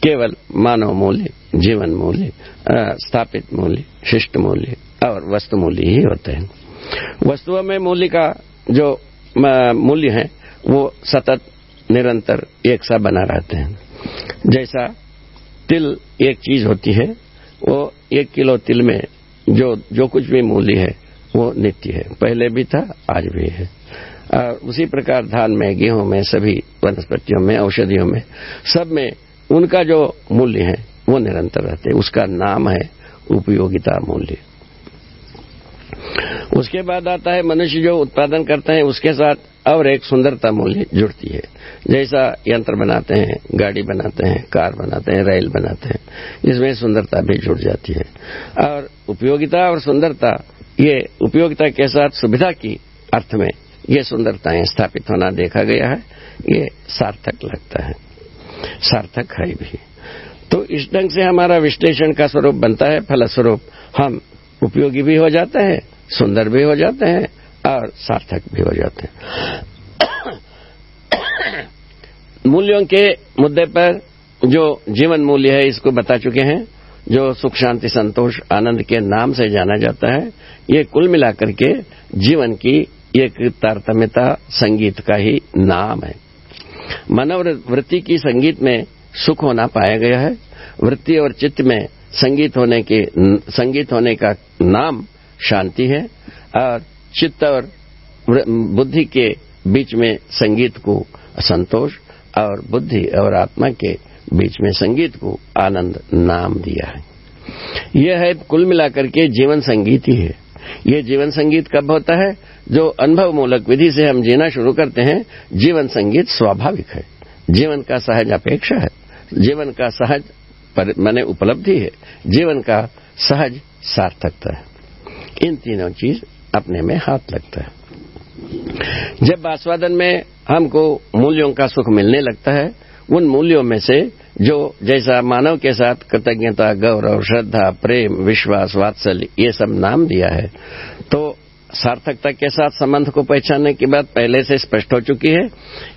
केवल मानव मूल्य, जीवन मूल्य स्थापित मूल्य, शिष्ट मूल्य और वस्तु मूल्य ही होते हैं। वस्तुओं में मूल्य का जो मूल्य है, वो सतत, निरंतर, एक सा बना रहते हैं। जैसा तिल एक चीज़ होती है, वो एक किलो तिल में जो जो कुछ भी मूल्य है, वो नित्य है। पहले भी था, आज भी है। उसी प्रकार धान में, गेहूँ में, सभी वनस्पतियों में, औषधियों में, सब में उनका जो मूल्य है, वो निरंतर रहते हैं। उसका नाम है उपयोगिता मूल्य। उसके बाद आता है, मनुष्य जो उत्पादन करते हैं, उसके साथ और एक सुंदरता मूल्य जुड़ती है। जैसा यंत्र बनाते हैं, गाड़ी बनाते हैं, कार बनाते हैं, रेल बनाते हैं, इसमें सुंदरता भी जुड़ जाती है। और उपयोगिता और सुंदरता, ये उपयोगिता के साथ सुविधा की अर्थ में ये सुंदरताएँ स्थापित होना देखा गया है, ये सार्थक लगता है। सार्थक है भी। तो इस ढंग से हमारा विश्लेषण का स्वरूप बनता है, फलस्वरूप हम उपयोगी भी हो जाते हैं, सुंदर भी हो जाते हैं और सार्थक भी हो जाते हैं। मूल्यों के मुद्दे पर जो जीवन मूल्य है, इसको बता चुके हैं, जो सुख, शांति, संतोष, आनंद के नाम से जाना जाता है, ये कुल मिलाकर के जीवन की एक तारतम्यता संगीत का ही नाम है। मानव वृत्ति की संगीत में सुख होना पाया गया है। वृत्ति और चित्त में संगीत होने के, संगीत होने का नाम शांति है और चित्त और बुद्धि के बीच में संगीत को संतोष और बुद्धि और आत्मा के बीच में संगीत को आनंद नाम दिया है। यह है कुल मिलाकर के जीवन संगीत ही है। यह जीवन संगीत कब होता है? जो अनुभव मूलक विधि से हम जीना शुरू करते हैं, जीवन संगीत स्वाभाविक है। जीवन का सहज अपेक्षा है। जीवन का सहज मैंने उपलब्धि है। जीवन का सहज सार्थकता है। इन तीनों चीज़ अपने में हाथ लगता है। जब आस्वादन में हमको मूल्यों का सुख मिलने लगता है, उन मूल्यों में से जो जैसा मानव के साथ कृतज्ञता, गौरव, श्रद्धा, प्रेम, विश्वास, वात्सल्य, ये सब नाम दिया है तो सार्थकता के साथ संबंध को पहचानने की बात पहले से स्पष्ट हो चुकी है।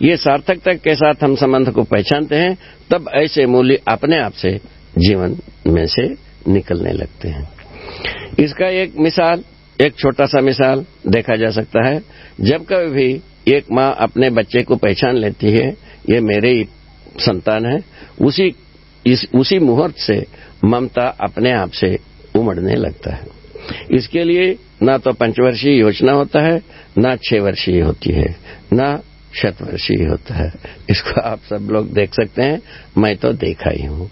ये सार्थकता के साथ हम संबंध को पहचानते हैं तब ऐसे मूल्य अपने आप से जीवन में से निकलने लगते हैं। इसका एक मिसाल एक छोटा सा मिसाल देखा जा सकता है। जब कभी भी एक माँ अपने बच्चे को पहचान लेती है ये मेरे ही संतान है उसी इस, उसी मुहूर्त से ममता अपने आप से उमड़ने लगता है। इसके लिए ना तो पंचवर्षीय योजना होता है, ना छह वर्षीय होती है, ना शतवर्षीय होता है। इसको आप सब लोग देख सकते हैं, मैं तो देखा ही हूँ।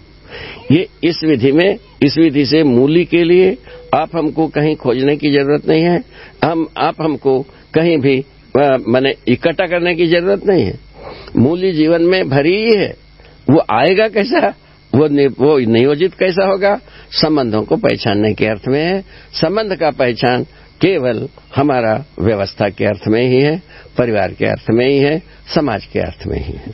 ये इस विधि में, इस विधि से मूली के लिए आप हमको कहीं खोजने की ज़रूरत नहीं है। हम, आप हमको कहीं भी मैंने इकट्ठा करने की ज़रूरत नहीं है। मूल्य जीवन में भरी ही है। वो आएगा कैसा? वो वो नियोजित कैसा होगा? संबंधों को पहचानने के अर्थ में है। संबंध का पहचान केवल हमारा व्यवस्था के अर्थ में ही है, परिवार के अर्थ में ही है, समाज के अर्थ में ही है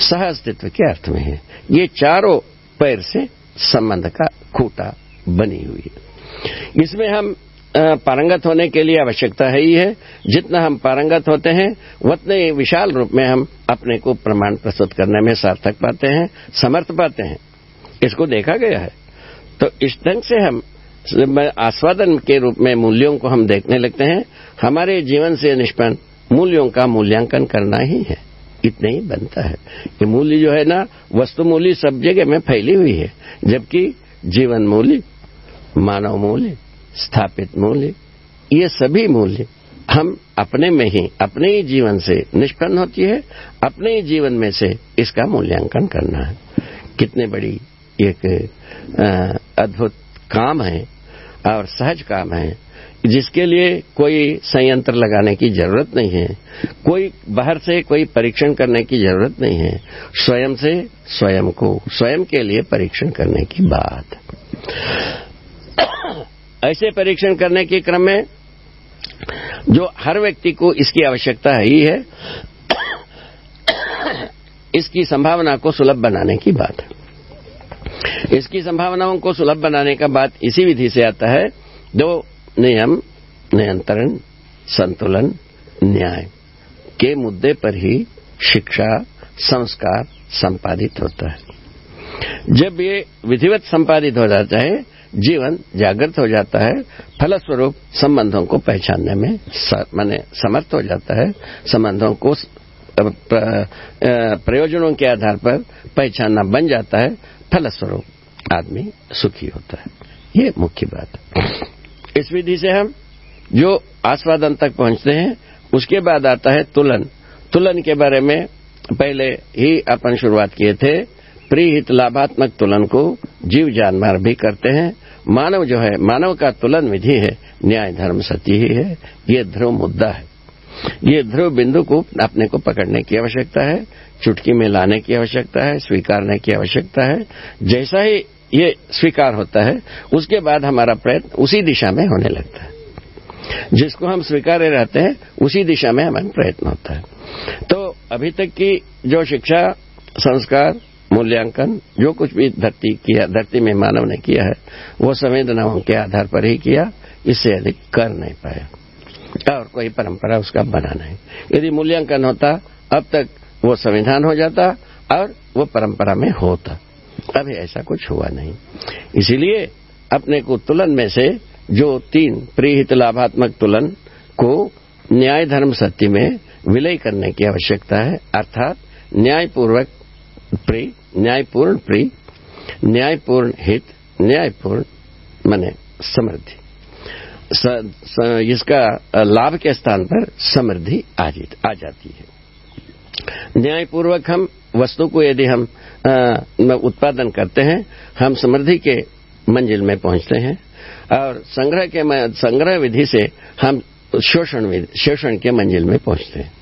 सह अस्तित्व के अर्थ में है। ये चारों पैर से संबंध का खूटा बनी हुई है। इसमें हम पारंगत होने के लिए आवश्यकता है ही है। जितना हम पारंगत होते हैं उतने विशाल रूप में हम अपने को प्रमाण प्रस्तुत करने में सार्थक पाते हैं, समर्थ पाते हैं। इसको देखा गया है। तो इस ढंग से हम आस्वादन के रूप में मूल्यों को हम देखने लगते हैं। हमारे जीवन से निष्पन्न मूल्यों का मूल्यांकन करना ही है। इतने ही बनता है। ये मूल्य जो है ना, वस्तु मूल्य सब जगह में फैली हुई है। जबकि जीवन मूल्य, मानव मूल्य, स्थापित मूल्य, ये सभी मूल्य हम अपने में ही, अपने ही जीवन से निष्पन्न होती है। अपने ही जीवन में से इसका मूल्यांकन करना है। कितने बड़ी एक अद्भुत काम है और सहज काम है, जिसके लिए कोई संयंत्र लगाने की ज़रूरत नहीं है, कोई बाहर से कोई परीक्षण करने की ज़रूरत नहीं है, स्वयं से स्वयं को, स्वयं के लिए परीक्षण करने की बात। ऐसे परीक्षण करने के क्रम में जो हर व्यक्ति को इसकी आवश्यकता ही है, इसकी संभावना को सुलभ बनाने की बात है। इसकी संभावनाओं को सुलभ बनाने का बात इसी विधि से आता है। दो, नियम, नियंत्रण, संतुलन, न्याय। के मुद्दे पर ही शिक्षा, संस्कार संपादित होता है। जब ये विधिवत संपादित हो जाता है, जीवन जागृत हो जाता है, फलस्वरूप संबंधों को पहचानने में माने समर्थ हो जाता है। संबंधों को प्रयोजनों के आधार पर पहचानना बन जाता है। फलस्वरूप आदमी सुखी होता है। ये मुख्य बात। इस विधि से हम जो आस्वादन तक पहुँचते हैं, उसके बाद आता है तुलन। तुलन के बारे में पहले ही अपन शुरुआत किए थे। प्रीहित लाभात्मक तुलन को जीव जानवर भी करते हैं। मानव जो है, मानव का तुलन विधि है। न्याय धर्म सत्य ही है। ये ध्रुव मुद्दा है। ये ध्रुव बिंदु को अपने को पकड़ने की आवश्यकता है, चुटकी में लाने की आवश्यकता है, स्वीकारने की आवश्यकता है। जैसा ही ये स्वीकार होता है, उसके बाद हमारा प्रयत्न उसी दिशा में होने लगता है। जिसको हम स्वीकारे रहते हैं, उसी दिशा में हमारा प्रयत्न होता है। तो अभी तक की जो शिक्षा, संस्कार, मूल्यांकन, जो कुछ भी धरती किया, धरती में मानव ने किया है, वो संवेदनाओं के आधार पर ही किया, इससे अधिक कर नहीं पाया। और कोई परंपरा उसका बना नहीं। यदि मूल्यांकन होता, अब तक वो संविधान हो जाता और वो परंपरा में होता। अभी ऐसा कुछ हुआ नहीं। इसीलिए अपने को तुलन में से जो तीन प्रीहित लाभात्मक तुलन को न्याय धर्म सत्य में विलय करने की आवश्यकता है, अर्थात न्यायपूर्वक प्री, न्यायपूर्ण प्री, न्यायपूर्ण हित, न्यायपूर्ण, माने समृद्धि। इसका लाभ के स्थान पर समृद्धि आ जाती है। न्यायपूर्वक हम वस्तु को यदि हम उत्पादन करते हैं, हम समृद्धि के मंजिल में पहुँचते हैं और संग्रह के संग्रह विधि से हम शोषण शोषण के मंजिल में पहुँचते हैं।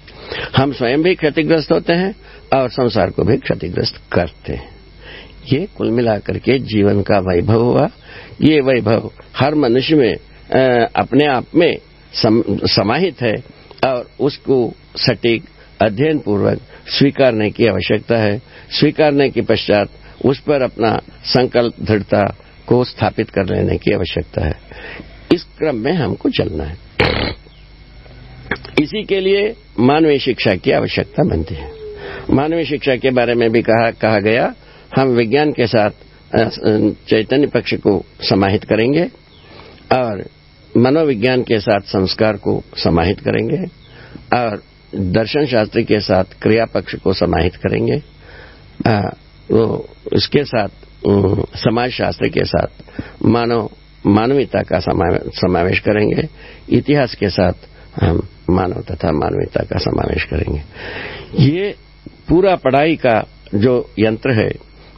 हम स्वयं भी क्षतिग्रस्त होते हैं और संसार को भी क्षतिग्रस्त करते हैं। ये कुल मिलाकर के जीवन का वैभव हुआ। ये वैभव हर मनुष्य में अपने आप में सम, समाहित है और उसको सटीक अध्ययन पूर्वक स्वीकारने की आवश्यकता है। स्वीकारने के पश्चात उस पर अपना संकल्प दृढ़ता को स्थापित कर लेने की आवश्यकता है। इस क्रम में हमको चलना है। इसी के लिए मानवीय शिक्षा की आवश्यकता बनती है। मानवीय शिक्षा के बारे में भी कहा, कहा गया हम विज्ञान के साथ चैतन्य पक्ष को समाहित करेंगे। और मनोविज्ञान के साथ संस्कार को समाहित करेंगे और दर्शन शास्त्र के साथ क्रिया पक्ष को समाहित करेंगे आ, वो इसके साथ समाज शास्त्र के साथ मानव मानवीयता का समावेश करेंगे इतिहास के साथ हम मानव तथा मानवीयता का समावेश करेंगे। ये पूरा पढ़ाई का जो यंत्र है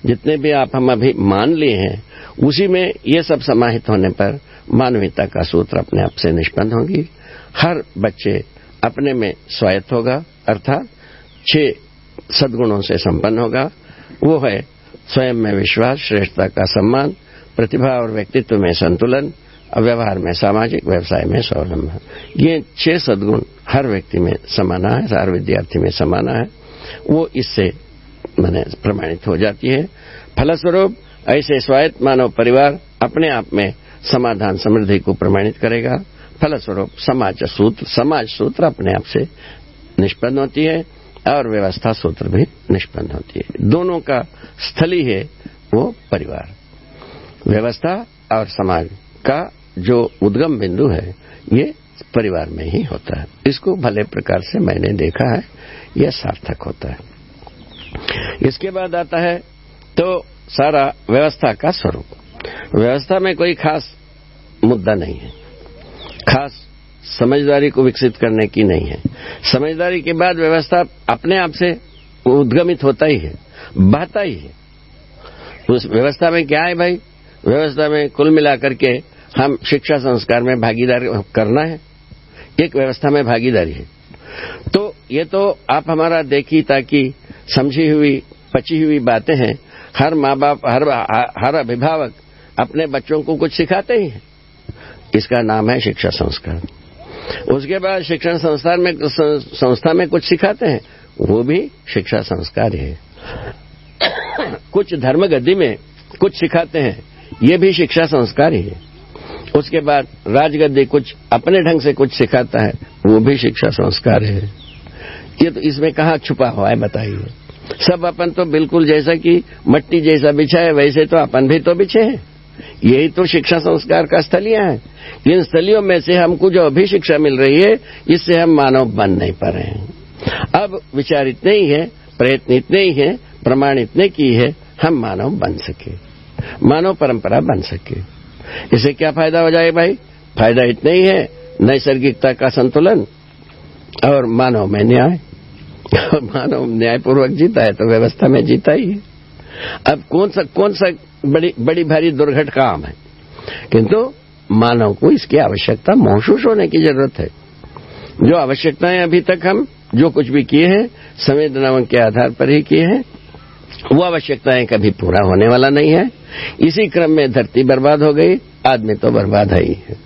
जितने भी आप हम अभी मान लिए हैं उसी में ये सब समाहित होने पर मानवीयता का सूत्र अपने आप से निष्पन्न होगी। हर बच्चे अपने में स्वायत्त होगा, अर्थात छह सद्गुणों से संपन्न होगा। वो है स्वयं में विश्वास, श्रेष्ठता का सम्मान, प्रतिभा और व्यक्तित्व में संतुलन, व्यवहार में सामाजिक, व्यवसाय में स्वावलंबन। ये छह सदगुण हर व्यक्ति में समाना है, हर विद्यार्थी में समाना है। वो इससे मैंने प्रमाणित हो जाती है। फलस्वरूप ऐसे स्वायत्त मानव परिवार अपने आप में समाधान समृद्धि को प्रमाणित करेगा। फलस्वरूप समाज सूत्र समाज सूत्र अपने आप से निष्पन्न होती है और व्यवस्था सूत्र भी निष्पन्न होती है। दोनों का स्थली है वो परिवार। व्यवस्था और समाज का जो उद्गम बिंदु है, ये परिवार में ही होता है। इसको भले प्रकार से मैंने देखा है, यह सार्थक होता है। इसके बाद आता है तो सारा व्यवस्था का स्वरूप। व्यवस्था में कोई खास मुद्दा नहीं है। खास समझदारी को विकसित करने की नहीं है। समझदारी के बाद व्यवस्था अपने आप से उद्गमित होता ही है, बहता ही है। उस व्यवस्था में क्या है भाई? व्यवस्था में कुल मिलाकर के हम शिक्षा संस्कार में भागीदार करना है। एक व्यवस्था में भागीदारी है। तो ये तो आप हमारा देखी ताकि समझी हुई, पची हुई बातें हैं। हर माँ बाप, हर हर अभिभावक अपने बच्चों को कुछ सिखाते ही हैं। इसका नाम है शिक्षा संस्कार। उसके बाद शिक्षण संस्थान में, संस्था में कुछ सिखाते हैं, वो भी शिक्षा संस्कार है कुछ धर्म गति में कुछ सिखाते हैं, ये भी शिक्षा संस्कार ही है। उसके बाद राजगद्दी कुछ अपने ढंग से कुछ सिखाता है, वो भी शिक्षा संस्कार है। ये तो इसमें कहा छुपा हुआ है, बताइए। सब अपन तो बिल्कुल जैसा कि मट्टी जैसा बिछा है, वैसे तो अपन भी तो बिछे हैं। यही तो शिक्षा संस्कार का स्थलियाँ हैं। इन स्थलियों में से हमको जो अभी शिक्षा मिल रही है, इससे हम मानव बन नहीं पा रहे हैं। अब विचार इतने ही है, प्रयत्न इतने ही है, प्रमाण इतने की है, हम मानव बन सके। मानव परंपरा बन सके। इससे क्या फ़ायदा हो जाए भाई? फ़ायदा इतना ही है, नैसर्गिकता का संतुलन और मानव में न्याय। मानव न्यायपूर्वक जीता है तो व्यवस्था में जीता ही है। अब कौन सा कौन सा बड़ी बड़ी भारी दुर्घट काम है। किंतु मानव को इसकी आवश्यकता, महसूस होने की ज़रूरत है। जो आवश्यकताएँ अभी तक हम, जो कुछ भी किए हैं, संवेदनाओं के आधार पर ही किए हैं, वो आवश्यकताएँ कभी पूरा होने वाला नहीं है। इसी क्रम में धरती बर्बाद हो गई, आदमी तो बर्बाद है ही है।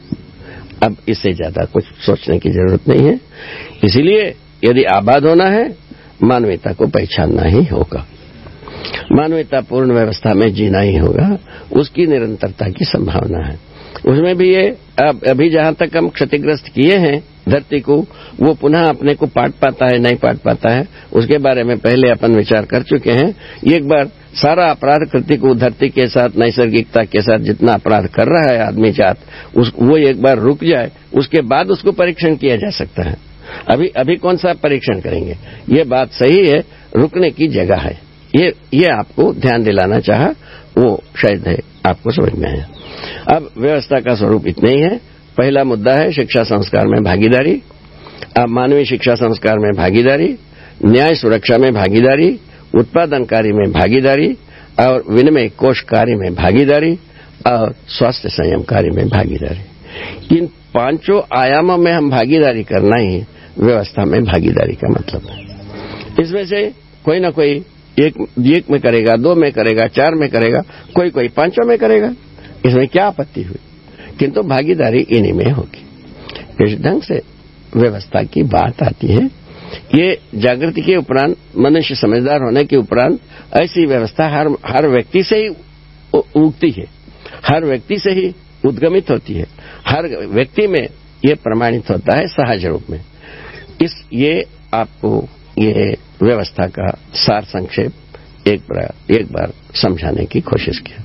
अब इससे ज़्यादा कुछ सोचने की ज़रूरत नहीं है। इसीलिए यदि आबाद होना है, मानवीयता को पहचानना ही होगा। मानवीयतापूर्ण व्यवस्था में जीना ही होगा, उसकी निरंतरता की संभावना है। उसमें भी ये, अब, अभी जहाँ तक हम क्षतिग्रस्त किए हैं धरती को, वो पुनः अपने को पाट पाता है, नहीं पाट पाता है, उसके बारे में पहले अपन विचार कर चुके हैं। एक बार सारा अपराध कृति को धरती के साथ, नैसर्गिकता के साथ जितना अपराध कर रहा है आदमी जात, उस, वो एक बार रुक जाए, उसके बाद उसको परीक्षण किया जा सकता है। अभी अभी कौन सा परीक्षण करेंगे? ये बात सही है, रुकने की जगह है। ये ये आपको ध्यान दिलाना चाहा, वो शायद है, आपको समझ में आया। अब व्यवस्था का स्वरूप इतने ही है। पहला मुद्दा है शिक्षा संस्कार में भागीदारी। अब मानवीय शिक्षा संस्कार में भागीदारी, न्याय सुरक्षा में भागीदारी उत्पादन कार्य में भागीदारी, और विनिमय कोष कार्य में भागीदारी, और स्वास्थ्य संयम कार्य में भागीदारी। इन पाँचों आयामों में हम भागीदारी करना ही व्यवस्था में भागीदारी का मतलब है। इसमें से कोई ना कोई एक एक में करेगा, दो में करेगा, चार में करेगा, कोई कोई पाँचों में करेगा। इसमें क्या आपत्ति हुई? किंतु भागीदारी इन्हीं में होगी। इस ढंग से व्यवस्था की बात आती है। ये जागृति के उपरांत, मनुष्य समझदार होने के उपरांत, ऐसी व्यवस्था हर हर व्यक्ति से ही उगती है। हर व्यक्ति से ही उद्गमित होती है। हर व्यक्ति में ये प्रमाणित होता है सहज रूप में। इस, ये आपको, ये व्यवस्था का सार संक्षेप एक बार, एक बार समझाने की कोशिश की